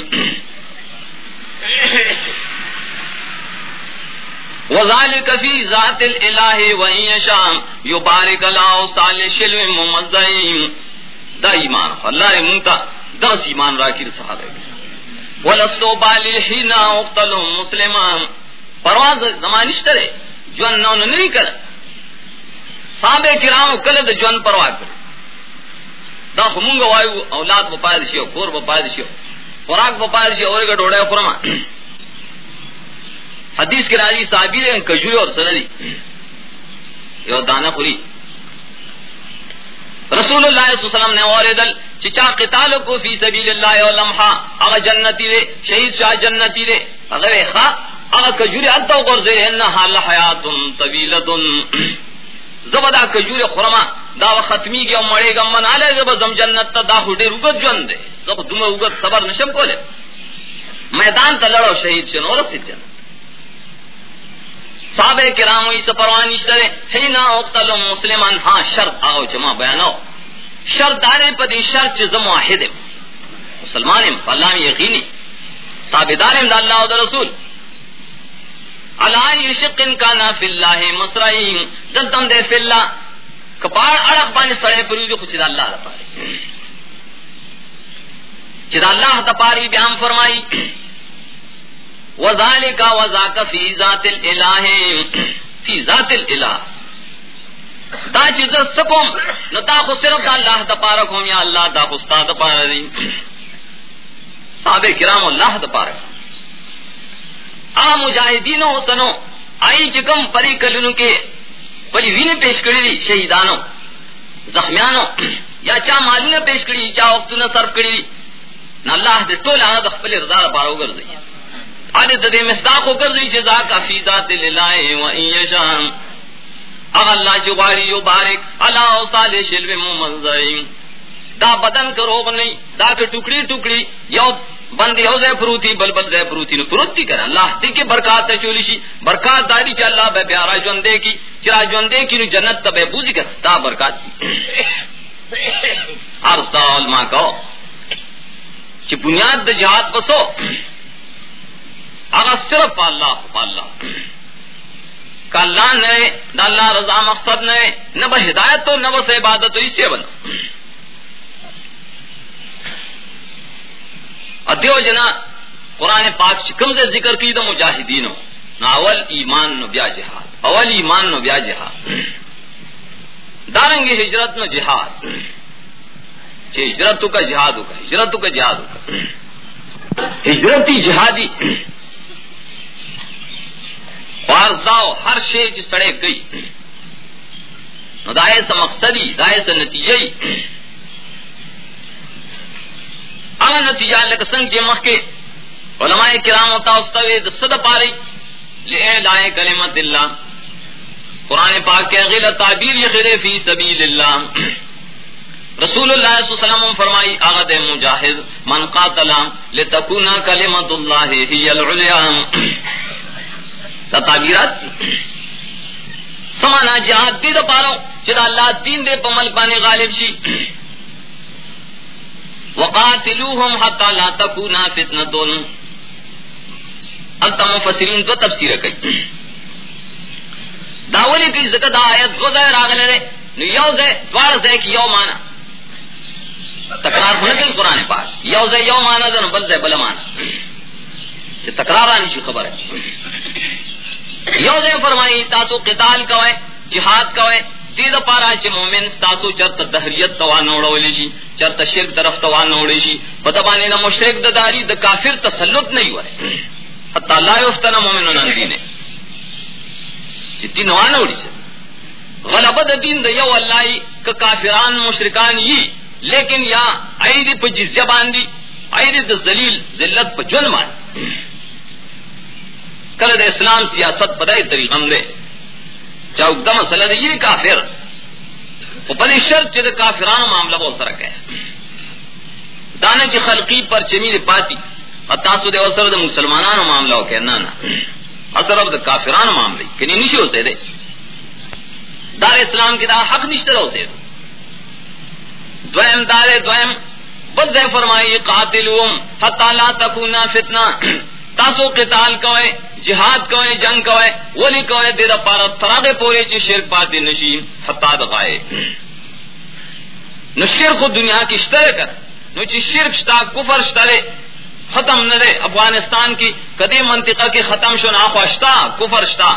وذالک فی ذات الالہ و یشام یبارک اللہ صالح شلو ممزعیم دا ایمان. اللہ منتا دس ایمان راکر صحابہ ولستو بالی حینا اقتل مسلمان. پرواز زمانش کرے جون نو نہیں کر. صحابہ کرام کله د جون پروا کړ دا همغه وایو اولاد په پاد کور په پاد خوراک په پاد شي اورګه ډوړې خورما. حدیث کې راځي صحابي دې کجوري اور سندي یو دانه خوري رسول اللہ صلی اللہ علیہ وسلم نے اوریدل چچا قتال کو فی سبیل اللہ او لمحا اغا جنتی دے، شہید شاہ جنتی دے۔ اگر خا اغا کجوری اتو قرزے انہا لحیات طویلت زبدا کجور خرما دا ختمی گیا، مڑے گا، من آلے زب زم جنت تا، دا خودی رگت جن دے زب دم اگت، صبر نشم کولے۔ میدان تا لڑو شہید شن اور رسید جنت۔ صحابہ کرام اس پروانی شرے حینا اقتل مسلمان ہاں شرط آو جمع بیانو شرط دارے پدی شرط چیز واحد مسلمان اللہ یقینی۔ تابدار دا اللہ و دا رسول۔ اللہ شق کا فی اللہ مسرائیم دلتم دے فی اللہ۔ کپاڑ اڑک بانی سڑے پری جو کچھ اللہ دا تپاری چدا اللہ تپاری بیان فرمائی۔ وذالک وذاک فی ذات الالہ. فی ذات الالہ. دا چیز سکم نو تا خو صرف دا اللہ تپارک ہوں یا اللہ دا خو استاد تپارک صحابہ کرام اللہ دا تپارک آ مجاہدینو سنو آئی چکم پری کلنو کے پری وین پیش کری شہیدانو، زخمیانو، یا چا مالونه پیش کری چا وختونه صرف کری نہ اللہ دے ټول هغه د خپل رضا دا لپاره وګرځي ا دې د مصداق وګرځي چې ذا کفی ذات لله و ان یشان اغه الله چې غواړي یو بارک الله او صالح شلو ممنزین دا بدن کرو نہیں، دا کے ٹکڑی ٹکڑی، یو بند یو زے پروتی، بل بل زے پروتی نو پروتی کر۔ اللہ دی کے برکات تے چولی شی، برکات داری چ اللہ بے پیارا جون دے کی، چرا جون دے کی نو جنت تبے بوزی کر۔ تا برکات ہر سال ماں کو چ بنیاد د جہاد بسو اگر صرف اللہ اللہ کاللہ نے، نہ اللہ رضا مقصد نے، نہ بس ہدایت تو نہ بس عبادت تو اس سے بنا ادیو جنا، قرآن پاک چکم سے ذکر کی تو مجاہدین نہ اول ایمان نو بیا جہاد، اول ایمان نو بیا جہاد۔ دارنگی ہجرت نو جہاد۔ ہجرت کا جہاد ہوگا ہجرت کا جہاد ہوگا ہجرتی جہادی وارزاو ہر شے چ سڑے گئی۔ دائے سے مقصدی، دائے سے نتیجے اغا نتیجہ لکه څنګه چې مخکې علماء کرام او تاسو ته د صد پاري لیے لائے کلمت الله قرآن پاک کے غیل تعبیر یخر فی سبیل اللہ۔ رسول اللہ صلی اللہ علیہ وسلم فرمائی آغد مجاہد، من قاتل لتکونا کلمت اللہ ہی العلیہ العلیا تعبیرات سمانا جہاد دی دا پارو چدا اللہ دین دے پمل پانے غالب شی۔ وقاتلوهم حتى لا تكون فتنه التم مفسرین دو تفسیر کوي داولی کی زکه دا آیت دو ځای راغله نو یو ځای دوار ځای کی یو معنا تکرار ہونے کے قرآن پاک۔ یو ځای یو معنا ده بل ځای بل معنا چې تکرار رانی شي خبره یو ځای فرمایي تاسو قتال کوئ جهاد کوئ دې د پاره چې مؤمن تاسو چرته دهریت توا نوړولې شي جی، چرته شرک طرف توا نوړې شي جی، په د باندې مشرک د داری د کافر تسلط نه وي حتی لا یفتن مؤمنون ان دینه چې دین وانه وړي غلبه د دین د یو الله ک کافران، مشرکان یي لیکن یا اید په جزیه باندې اید د ذلیل، ذلت په جون باندې کله د اسلام سیاست په دای طریقه هم چاہے اگدم مسئلہ یہ کافر۔ وہ شرط چلے کافران معاملہ بہت سرک ہے۔ دانے کی خلقی پر چمی دے پاتی۔ اور تاسو دے اثر دے مسلمانان معاملہ ہو کہنا نا نا اثر اب کافران معاملے کہ نہیں نشی ہو سے دے دار اسلام کی دا حق نشتر ہو سے دویم دار دویم بل دے فرمائی قاتلوم حتی لا تکونا فتنہ۔ تاسو قتال کوئے، جہاد کوئے، جنگ کوئے، ولی کوئے دیر پارا تراغے پورے چی شرک پاتی نشی، حتا دغائے نو شرک دنیا کی اشترے کر، نو چی شرک شتا، کفر شترے، ختم نہ دے، افغانستان کی کدی منطقہ کی ختم شو نہ خوشتا کفر شتا.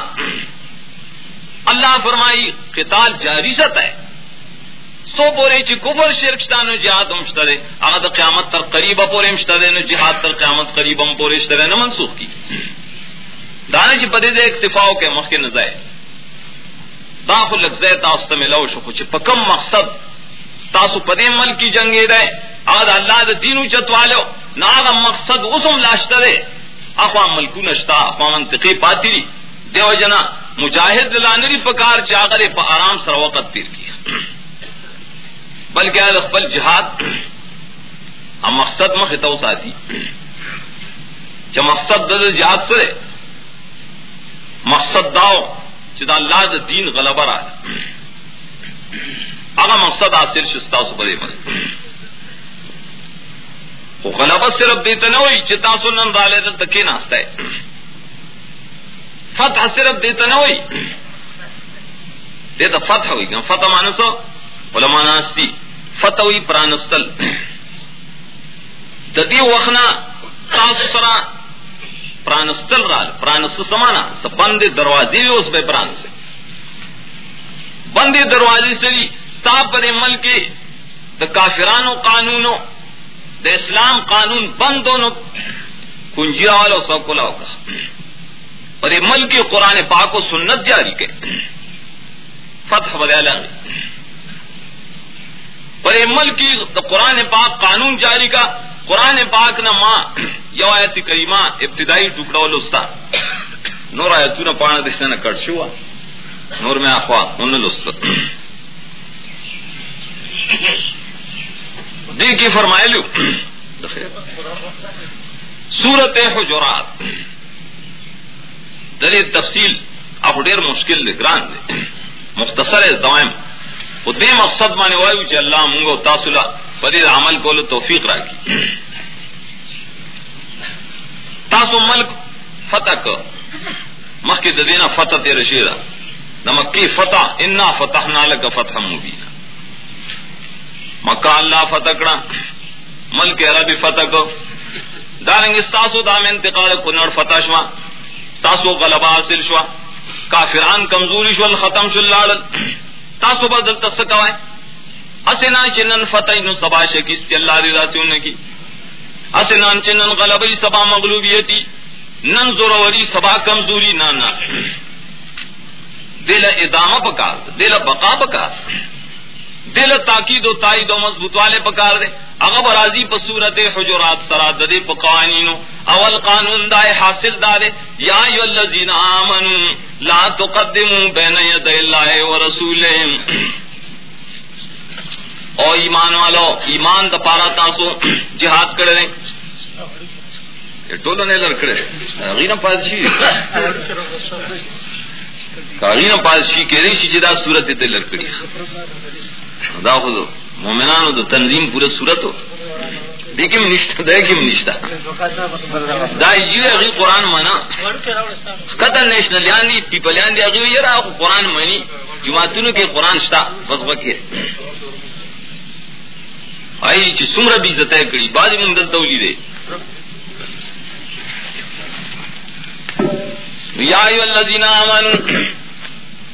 اللہ فرمائی، قتال جاری ست ہے۔ سو پورے چی کفر شرک شتا، نو جہاد ہم شتا دے۔ اگر دا قیامت تر قریبا پورے ہم شتا دے، نو جہاد تر قیامت قریبا ہم پورے شتا دے۔ نو منسوخ کی۔ دانے چی پدے دے اکتفاو کے مخی نزائے دا داخل لگزے تاستا ملو شو خوچی پکم مقصد تاسو پدے مل کی جنگے دے۔ اگر اللہ دا دینو چتوالو نا آغا مقصد اسم لاشتا دے۔ اخوا ملکو نشتا اخوا منطقی پاتی دی۔ دیو جنا، مجاہد لانری پکار چاگر پا آرام سر وقت تیر کیا۔ بلکہ اگر خپل جہاد ہم مقصد مخ تو ساتھی چا مقصد دا جہاد سرے مقصد داو چدا اللہ دا دین غلبہ را اگا مقصد حاصل شستا سو بدے مدد وہ غلبہ صرف دیتا نہ ہوئی چتا سو نن رالے دل تکی ناستا ہے فتح صرف دیتا نہ ہوئی دیتا فتح ہوئی گا فتح مانسو علماء ناستی فتح پرانستل. ددی وخنا تاسو سرا پرانستل رال پرانست سمانا بند دروازے بھی اس پہ پران سے بند دروازے سے ستاپ پر ملک دا کافرانو قانونو دا اسلام قانون بند دونوں کنجیا والو سب کو لاؤ کا. اور یہ ملک قرآن پاک و سنت جاری کے فتح بدلا اور یہ ملک قرآن پاک قانون جاری کا، قرآن پاک نہ ماں، یو آیت کریمہ، ابتدائی ٹکڑا لستا نور آیتو نہ پانا دشنا نہ کٹ ہوا نور میں آخوا ان لست دی کی فرمائے لو۔ سورت حجرات۔ دلیل تفصیل اب ڈیر مشکل دے گران دے۔ مختصر ہے دوائم۔ وہ دے مقصد مانے وایو چ اللہ منگو تاسلا پدید عمل کو توفیق راکی تاسو ملک فتح کو مخی ددینا فتح تیر شیرہ نمکی فتح، انا فتحنا لک فتح مبینہ مکہ اللہ فتح کرا ملک عربی فتح کو دارنگ استاسو دام انتقال کنر فتح شوا تاسو غلبہ حاصل شوا کافران کمزوری شول، ختم شل لاڑل تاسو بل بدل تسکوائے اسنا چنن فتح، نو سبا شکست اللہ رضا سے انہیں کی اسنا چنن غلبی سبا مغلوبیتی نن زوروری سبا کمزوری نانا دل ادامہ پکار دل بقا پکار دل تاکید و تائید و مضبوط والے پکار دے۔ اغب راضی پسورت حجرات سرا ددے پقوانینو اول قانون دائے حاصل دارے یا ایو الذین آمنوا لا تقدموا بین ید اللہ و رسولہم۔ او ایمان والو، ایمان دا پارا تاسو جہاد کرے ٹولو نے لڑکڑے غینا پادشی غینا پادشی کے ریشی جدا صورت تے لڑکڑی دا خود مومنانو دا تنظیم پورا صورت ہو دیکھیں نشتا دا کیم نشتا. دا جیوے اغی قرآن مانا. قطر نیشنلیان دی پیپلیان دی اغیو یرا قرآن مانی. جماعتونو کے قرآن شتا بس وکی آئی چی سمر بھی زتہ کری بعد من دل تولی دے. یا ایو الذین آمنوا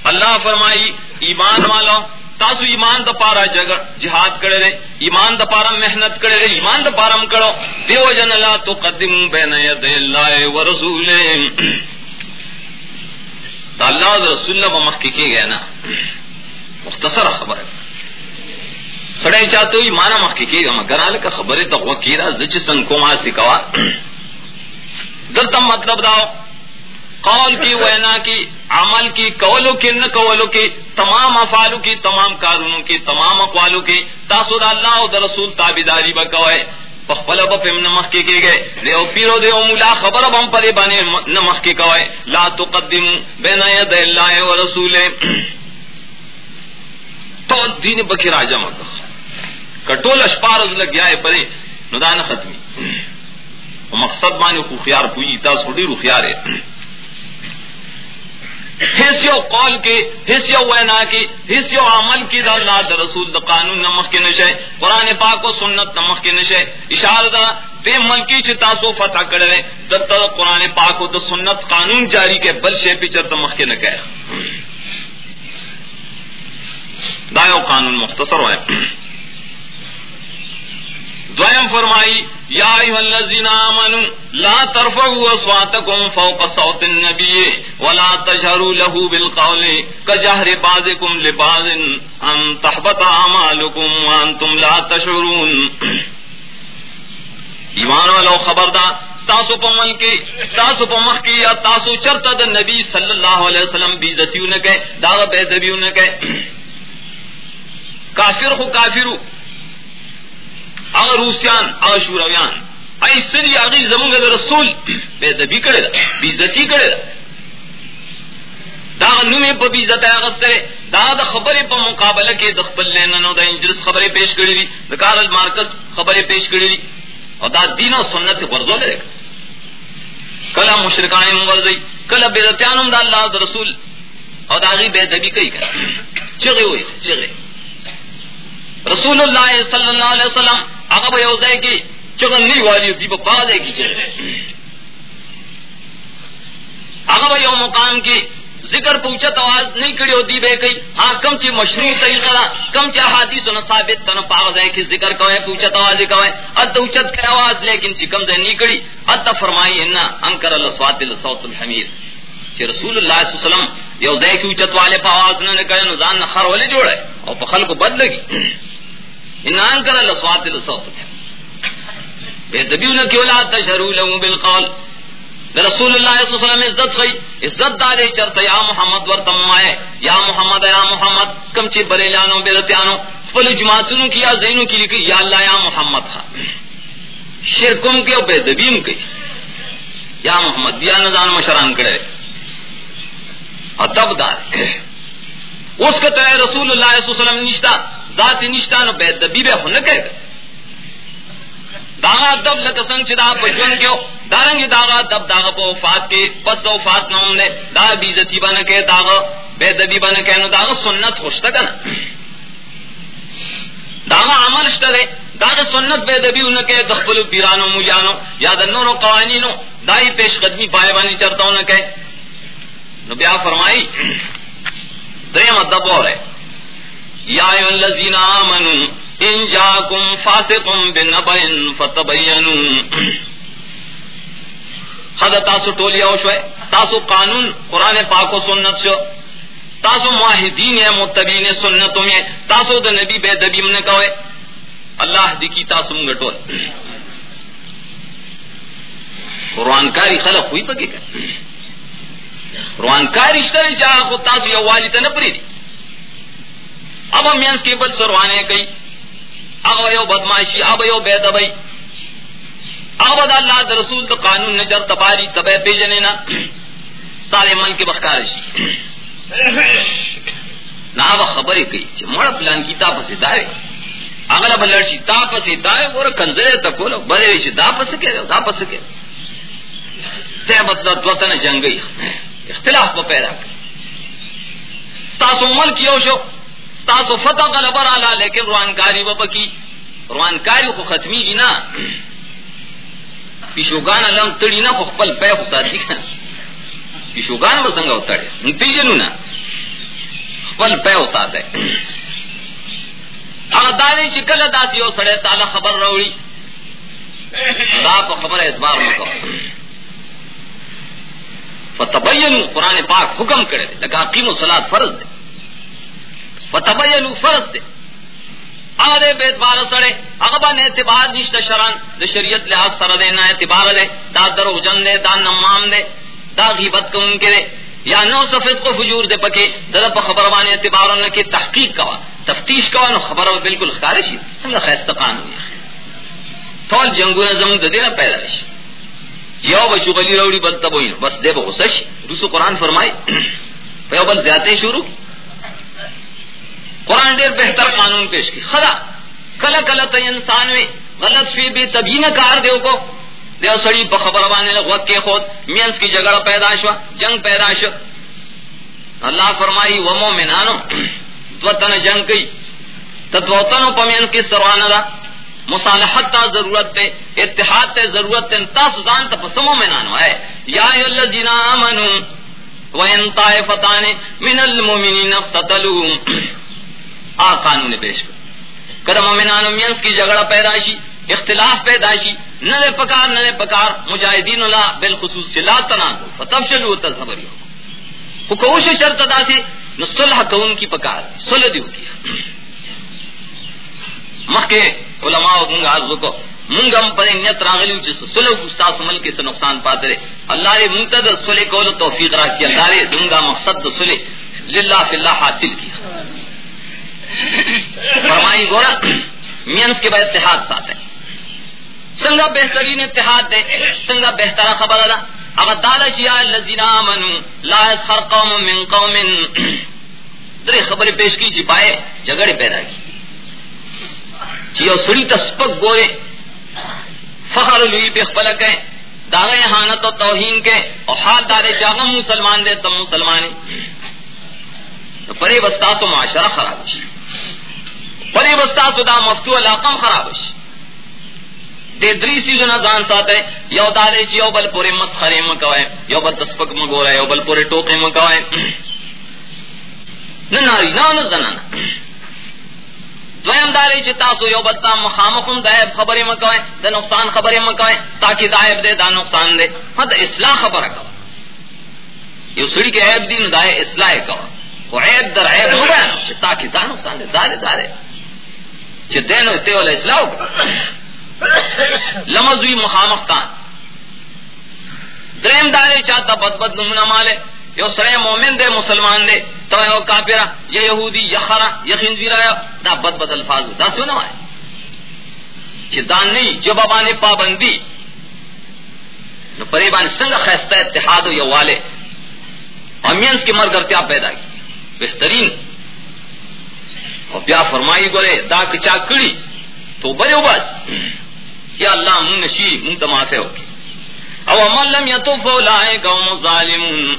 اللہ فرمائی، ایمان والو تاسو ایمان د پارا جگہ جہاد کرے رے ایمان د پارا محنت کرے رے ایمان د پارا کرو۔ دیو جن لا تقدم بین ید اللہ و رسول اللہ و رسول اللہ مخ کی گیا نا۔ مختصر خبر ہے۔ سڑے چاہتے ہوئی مانا مخ کی گا مگر کا خبر ہے تو وکیرا زچ سن کو ماں سکھوا دلتا مطلب داؤ۔ قول کی وینا کی، عمل کی قولوں کی نہ قولوں کی، تمام افعالوں کی، تمام کارونوں کی، تمام اقوالوں کی۔ تاسود اللہ و رسول تابیداری بکوائے پخپل بپ نمخ کے کے گئے۔ دیو پیرو دیو مولا، خبر بم پرے بنے نمخ کے کوائے لا تقدم بین ید اللہ و رسول تو دین بکی راجہ مکہ کٹول اشپارز لگ گیا ہے پرے ندان ختمی۔ مقصد مانی خوخیار پوئی تاس خودی روخیار ہے۔ حصو قول کی حصو وینا کی حصو عمل کی دا اللہ دا رسول دا قانون نمخ کے نشے، قرآن پاک و سنت نمخ کے نشے۔ اشار دا، دے ملکی چی تاسو فتح کر کرے جب تک قرآن پاک ہو تو سنت قانون جاری کے، بل شے پیچر تو مخ کے نہ کہ دایو قانون مختصر ہوئے۔ دویم فرمائی، یا ایوہ الذین آمنوا لا ترفعوا اصواتکم فوق صوت النبی ولا تجہروا له بالقول، کجہر بعضکم لبعض، ان تحبط اعمالکم وانتم لا تشعرون۔ ایمان والو خبردار، تاسو په من تاسو په مخ کې یا تاسو چرته د نبی صلی الله علیه وسلم بی عزتیونه کې دا به ادبیونه کې کافر خو کافرو اگر روسیان اگر شورویان. ای سری اگی زمونږ د رسول، بے ادبی کړي دا بی عزتی کړي دا. دا نومې په بی عزت اغسته دا د خبرې په مقابله کې د لیننو د انجلس خبرې پیش کړې دي د کارل مارکس خبرې پیش کړې دي او دا دین او سنت ورزول لري کله مشرکان مغرضی کله بدعتانم د الله او رسول. او دا غي بے ادبی کوي چغه وي چغه رسول اللہ صلی اللہ علیہ وسلم اگر یوزے کی چگن نہیں والی جی، ہوتی وہ بازے کی چلے۔ اگر یو مقام کی ذکر پوچھت آواز نہیں کڑی ہوتی بے کئی۔ ہاں کم چی مشروع طریقہ کم چی حدیث نہ ثابت تن پاغ ہے کہ ذکر کوئے پوچھت آواز کوئے اد اوچت کی آواز، لیکن چی کم دے نہیں کڑی۔ اد فرمائی ان انکر الصوات الصوت الحمیر چی رسول اللہ صلی اللہ علیہ وسلم یو زے کی اوچت والے پا آواز نہ کرے نزان نہ خر والے جوڑے، اور پا خلق بد لگی۔ ان انکر الصوات الصوت بے دبیو نہ کیولا تشرو لهم بالقول۔ رسول اللہ صلی اللہ علیہ وسلم عزت خی۔ عزت دارے چرتا یا محمد ورتم آئے۔ یا محمد یا محمد کم چی بریلانو بیرتیانو فل جماعتنو کیا زینو کی لکی یا اللہ یا محمد خواہ شرکم کے بے دبیم کی۔ یا محمد، یا نظان مشران کرے۔ ادب دار۔ اس کا تو رسول اللہ علیہ وسلم نشتا ذات نشتا نو بے دبی بے خون کہے داغا ادب لکسن چدا پجون کیو، دارنگی داغا ادب داغا پا وفات کے، پس دا وفات نوم نے دا بیزتی بنا کے، داغا بے دبی بنا کے، نو داغا سنت خوشتا کنا۔ داغا عمل شتا دے داغا سنت بے دبی ان کے دخبلو پیرانو مجانو یا دا نورو، قوانینو، دائی پیش قدمی پائے بانی چرتا ان کے۔ نو بیا فرمائی دریم ادب اور ہے۔ یا الذین آمنوا ان جاکم فاسقم بنبئن فتبینوا۔ خدا تاسو ټولی او شوي تاسو قانون قران پاک او سنت شو۔ تاسو موحدین یا متبین سنتو میں۔ تاسو د نبی بے دبیم نے کوي اللہ دی تاسو موږ ټول قرآن کاری خلق ہوئی پکې کړ قرآن کاری شته چې هغه تاسو یو والی ته نه پریدي اب ہم مینس کې بل سروانے کوي. اغو یو بدماشی اب یو بے دبئی اغو دا اللہ دا رسول دا قانون نجر تباری تبے پیجنے نا سارے من کے بخکار شی نا اب خبری کئی چھ مڑا پلان کی تا پسی دائے اگلا بلرشی تا پسی دائے ور کنزرے تکولو بلے ویشی دا پس کے دا پس تے مطلب دوتن جنگئی اختلاف کو پیدا کر ستاسو ملک یو شو ستاسو فتح کا غلبر آلا لیکن روانکاری و پکی۔ روانکاری کو ختمی گی نا۔ پیشوگان علم تڑی نا، خو خپل پے خو ساتھی کنا۔ پیشوگان و بسنگا اتڑی نتیجنو نا۔ خپل پے خو ساتھ ہے۔ اگر دانی چی کل داتی ہو سڑے تالا خبر روڑی دا پا خبر اعتبار مکو۔ فتبینو قرآن پاک حکم کرے دے، لگا قیم و صلاة فرض دے۔ فتبینو فرض دے۔ آدھے بیت بار سڑے اغبان اعتبار نشتا شران، دا شریعت لحاظ سر دے، نا اعتبار دے۔ دا درو جن دے، دا نمام دے، دا غیبت کو ان کے دے۔ یا نو سفز کو فجور دے پکے، دا پا خبروان اعتبار ان کے تحقیق کوا، تفتیش کوا، نو خبر بالکل خارشی۔ سنگا خیست قانونی تول جنگو نظم دا دینا پیدا رشی یو بشو غلی روڑی بل تبوین بس دے بغسش دوسو قرآن فرمائی. پیو بل زیادہ شروع. قرآن دیر بہتر قانون پیش کی. خدا. کلا کلا تی انسان وی غلط فی بی تبین کار دیو کو. دیو سڑی بخبر بانے لگ وقت کے خود. مینس کی جگڑ پیدا شوا. جنگ پیدا اللہ فرمائی و مومنانو دوتن جنگ کی. تدوتنو پا مینس کی سروانا دا. مصالحت تا ضرورت تے، اتحاد تے ضرورت تے تاسو ځان ته پسمو میں نانو ہے۔ یا ایو الذین آمنو وان طائفتان من المؤمنین اقتتلوا آ، قانون پیش کر۔ کر مومنانو مینس کی جھگڑا پیداشی اختلاف پیدا شی نہ پکار نہ پکار، مجاہدین اللہ بالخصوص سے لا تنازع فتفشلوا وتصبروا کو کوش شرط ادا سے نو صلح کون کی پکار صلح دیو کی۔ مخکے علماء منگا عرض کو منگم پر نیت راغلیو جس صلح استاس ملک سے نقصان پاتے رہے اللہ نے منتظر صلح کو توفیق را کیا اللہ نے دنگا مقصد صلح للہ فی اللہ حاصل کیا فرمائی گورا مینس کے بعد اتحاد ساتھ ہے سنگا بہترین اتحاد دے سنگا بہتر خبر اللہ اگر دادا جیا الذین آمنوا لا يسخر قوم من قوم. درے خبر پیش کی جی پائے جگڑے پیدا کی چی او سڑی تسپک گورے۔ فخر لوی پہ خپل کے۔ داغے حانت و توہین کے۔ اور حال دارے چاغم مسلمان دے تم مسلمانی۔ تو پرے بستا تو معاشرہ خراب شی پرے بستا تو دا مفتو علاقم خراب شی دے دری سیزنا ځان ساته یو دالې چې یو بل پورې مسخره مکوای یو بل تسپک مګورای یو بل پورې ټوکې مکوای نه ناری نه نه زنانه دویم داري چې تاسو یو بل تام مخامخم دایب خبرې مکوای د نقصان خبرې مکوای تاکي دایب دې دا نقصان دې مت ہاں اصلاح خبره کا یو سړي کې عیب دین دای اصلاح کا خو عیب در عیب نه بیان چې تاکي دا نقصان دې دار دار چې دینو ته ول اصلاح لمزوی مخامختان دریم دارے چاہتا بد بد نمونہ مالے۔ یو سرے مومن دے، مسلمان دے، تو یو کافرہ یا یہودی، یا خرا، یا خنزیرہ یا دا بد بد الفاظ دا سنو آئے۔ چی دان نہیں جبابان پابندی، نو پریبان سنگ خیستہ اتحاد یو والے۔ امینس کے مرگرتیا پیدا کی۔ بہترین۔ اور بیا فرمائی گورے دا کچا کڑی، تو بلو بس۔ کیا اللہ من نشی من تماتے ہو او من لم یتوف اولئک هم ظالمون۔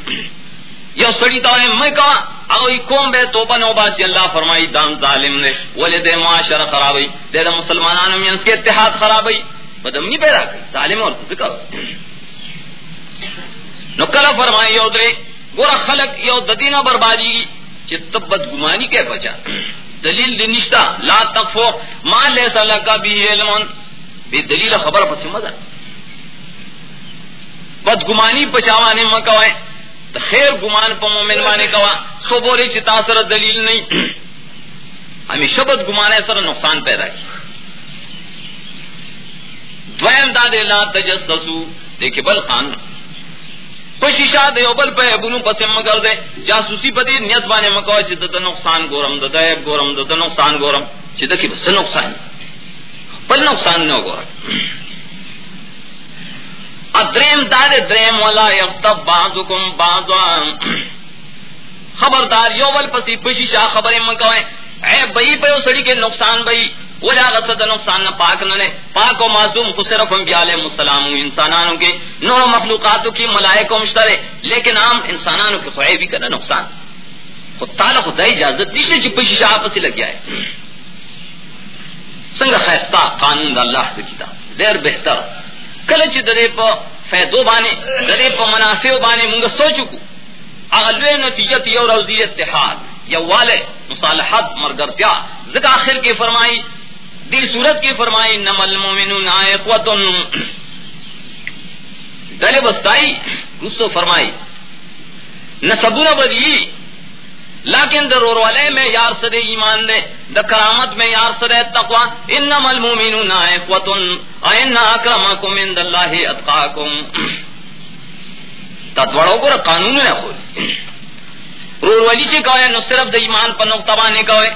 یو سڑی تو میں کہا او کوم بے توبہ نو باسی اللہ فرمائی، دام ظالم نے۔ ولد معاشرہ خرابی دے مسلمانانو میں اس کے اتحاد خرابی بدم نہیں پیدا کی ظالم اور ذکر نو کلا فرمائی، یو درے، گورا خلق یو ددینہ بربادی چت بد گمانی کے بچا۔ دلیل دی دنشتا لا تکفو ما لیسا لکا بھی علمون بے دلیل خبر پس مزہ۔ بد گمانی پچاوانے مکوائے۔ خیر گمان پا مومن مانے کوا، سو بولے چتا سر دلیل نہیں۔ ہمیشہ بد گمانے سر نقصان پیدا کی۔ دویم دادے لا تجسسو۔ دیکھے بل قانون۔ پشیشا دے بل پہ ابنو پس مگر دے۔ جاسوسی پدی نیت بانے مکو چھ دت نقصان گورم دت عیب گورم دت نقصان گورم۔ چھ دکی بس نقصان۔ بل نقصان نہ گورم۔ ادریم دار دریم ولا یغتب بعضکم بعضا. خبردار یو بل پسی پشیشا خبریں مکوئے عیب بئی پہ سڑی کے نقصان بئی. ولا غصد نقصان نہ پاک نہ لے. پاک و معصوم کو صرف انبیاء علیہ السلام انسانانوں کے. نور مخلوقات کی ملائکہ مشترے. لیکن عام انسانانوں کے خواہ بھی کرنا نقصان. خود تعالی خدا اجازت نہیں کہ پشی شاہ پسی لگ جائے. سنگ خیستہ قانون دا اللہ کی کتاب. دیر بہتر. کلچ درے پا فیدو بانے درے پا منافع بانے منگا سوچکو اغلوے نتیجت یو روزی اتحاد یا والے مصالحت مرگرتیا ذکر آخر کی فرمائی دی صورت کی فرمائی نم المومنون اخوتن دل بستائی رسو فرمائی نسبون بدی لیکن ضرور والے میں یار سدے ایمان دے، دا کرامت میں یار سدے تقوا انم المومنون اخوتن ان اکرمکم عند اللہ اتقاکم۔ تدوڑوں کو قانون نہ کھول۔ رور ولی سے کہے نو صرف دا ایمان پر نقطہ بانے کہے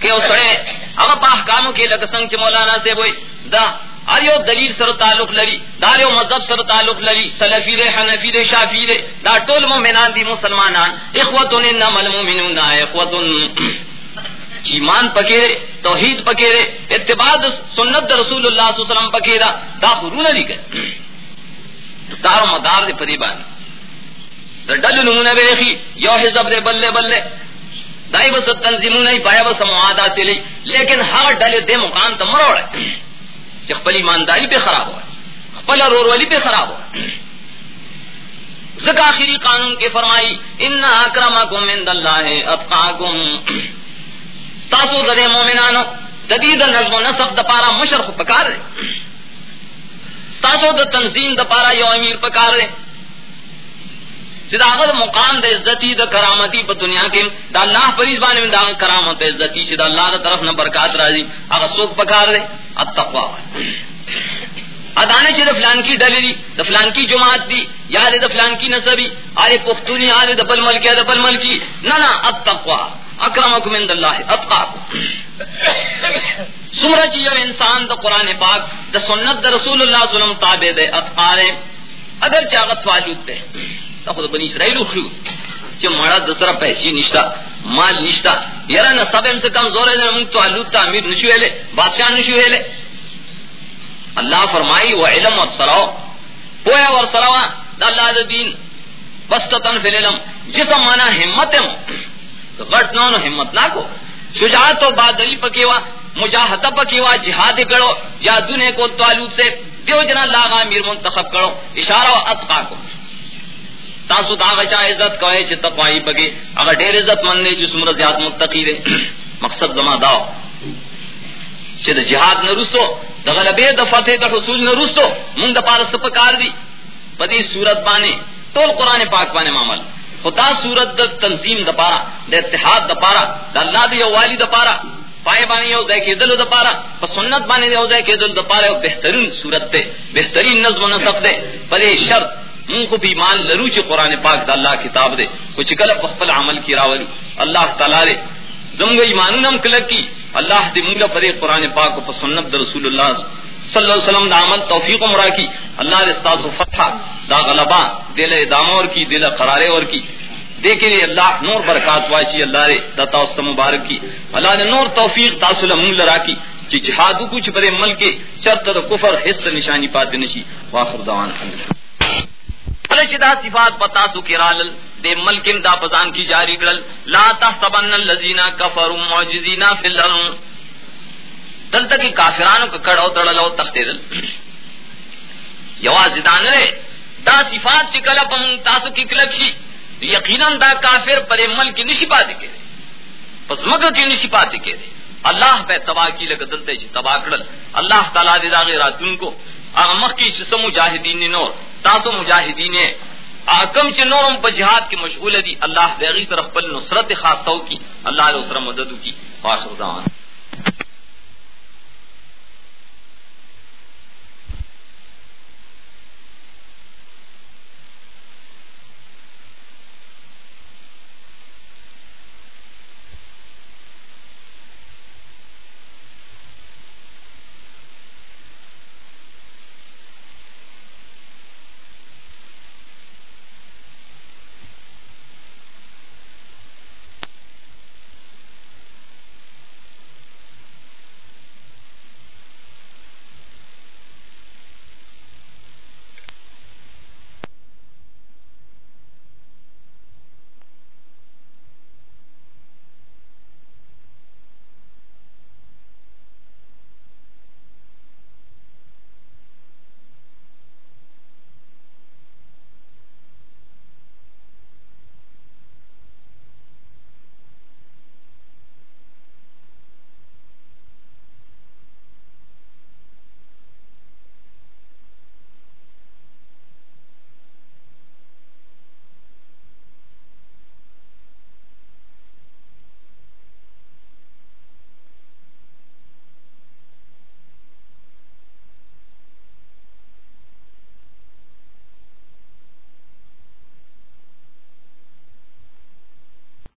کہ او سڑے اگر پا احکامو کے لگ سنگ مولانا سے بوئی دا آریو دلیل سر تعلق لری دا آریو مذہب سر تعلق لری سلفی دے، حنفی دے، شافی دے، دا ٹول مومنان دی مسلمانان اخوتن انم المومنون دا اخوتن ایمان پکیرے توحید پکیرے اتباع سنت رسول اللہ صلی اللہ علیہ وسلم پکیرا دا قرون علی گئے۔ دار و مدار دے پری بانی۔ دا ڈل نمونہ بے رخی یو حزب دے بلے بلے۔ دائی بس تنظیموں نہیں پایا بس معاہدہ سے لی لیکن ہر ڈلے دے مقام تو مروڑ ہے کہ خپل ایمانداری پہ خراب ہوا، خپل روروالی پہ خراب ہوا۔ زکا آخری قانون کے فرمائی، ان اکرمکم عند اللہ اتقاکم۔ تاسو دے مومنانو جدید نظم و نصف دپارا مشرف پکار رہے تاسو د تنظیم دپارا یو امیر پکار رہے چدا مقام د عزتی د کرامتی په دنیا کې دا الله پریز باندې دا کرامت عزتی چې دا الله تر طرف نه برکات راځي هغه څوک پکار دی التقوا ادانے چې فلان کی ډلې د فلان کی جماعت دی، یا د فلان کی نسبی۔ آله پښتوني آله د بل ملک د بل ملکی۔ نه نه التقوا اکرمکم عند الله اتقاکم۔ سمرا چې یو انسان د قران پاک د سنت د رسول الله صلی الله علیه وسلم تابع دی اتقاره اگر چاغت واجود ده خود بنی اسرائیل خو چې مړه د سره پیسې نشتا، مال نشتا. یاره نه سب هم سے کمزور ہے موږ تو علو تعمیر نشو ویلې بادشاہ نشو ویلې الله فرمایي و علم والصلاة پویا ور سلام د الله د دین. بستتن فی العلم. جسم مانا همت ہے غٹ نو نو همت نہ کو. شجاعت و بادری پکیوا مجاہدہ پکیوا جہاد کرو، جادو نے کو تعلق سے، دیو جنا لاغا میر منتخب کرو. اشارہ و اتقا کو. تاسو دا غچا عزت کوي چې تقوی بګي هغه ډېر عزت مند دی چې څومره زیات متقی دی مقصد زما دا چې د جهاد نه رسو د غلبې د فتح د حصول نه رسو مونږ د پاره سپکار دی. په دې صورت باندې ټول قران پاک باندې معامل خدا صورت د تنظیم د پاره د اتحاد د پاره د الله دی یو والی د پاره پای باندې یو ځای کېدل د پاره په سنت باندې یو ځای کېدل د پاره یو بهترین صورت ده بهترین نظم و نسق ده بلې شرط من کو بھی ایمان لرو چې قران پاک د الله کتاب دی خو چې کله په عمل کې راولو۔ الله تعالی زموږ ایمانونه هم کله کی۔ الله دې موږ په قران پاک او په سنت د رسول الله صلی الله علیه وسلم د عمل توفیق عمرہ کی۔ اللہ نے استاد فتح دا غلبا دل دامور کی، دل قرارے ور کی۔ دیکھیں اللہ نور برکات واشی اللہ نے دتا است مبارک کی۔ اللہ نے نور توفیق تاسل من لرا کی۔ چې جهاد کو چې پرې ملک چرته کفر حص نشانی پاتې نشي واخر دعوان الحمدلله بل چې دا صفات پتا سو کرال دے ملکم دا پزان کی جاری کړل لا تحسبن الذين كفروا معجزين في الارض۔ دلته کې کافرانو کا کړه تړل او تختیدل یواز دان لري دا صفات چې کله په تاسو کې کلک شي یقینا دا کافر پر ملک نشي پاتې کېږي پس مګه کې نشي پاتې کېږي الله په تباہ کی لګ دلته شي تباہ کړل الله تعالی دې دا غیراتون کو۔ هغه مخ کې چې سمو مجاهدین نور۔ تاسو مجاہدین اکم چې نورم په جهاد مشغول دی اللہ دیغی غي سره خپل نصرت خاصو کی اللہ علیہ وسلم مددو کی واخر ځان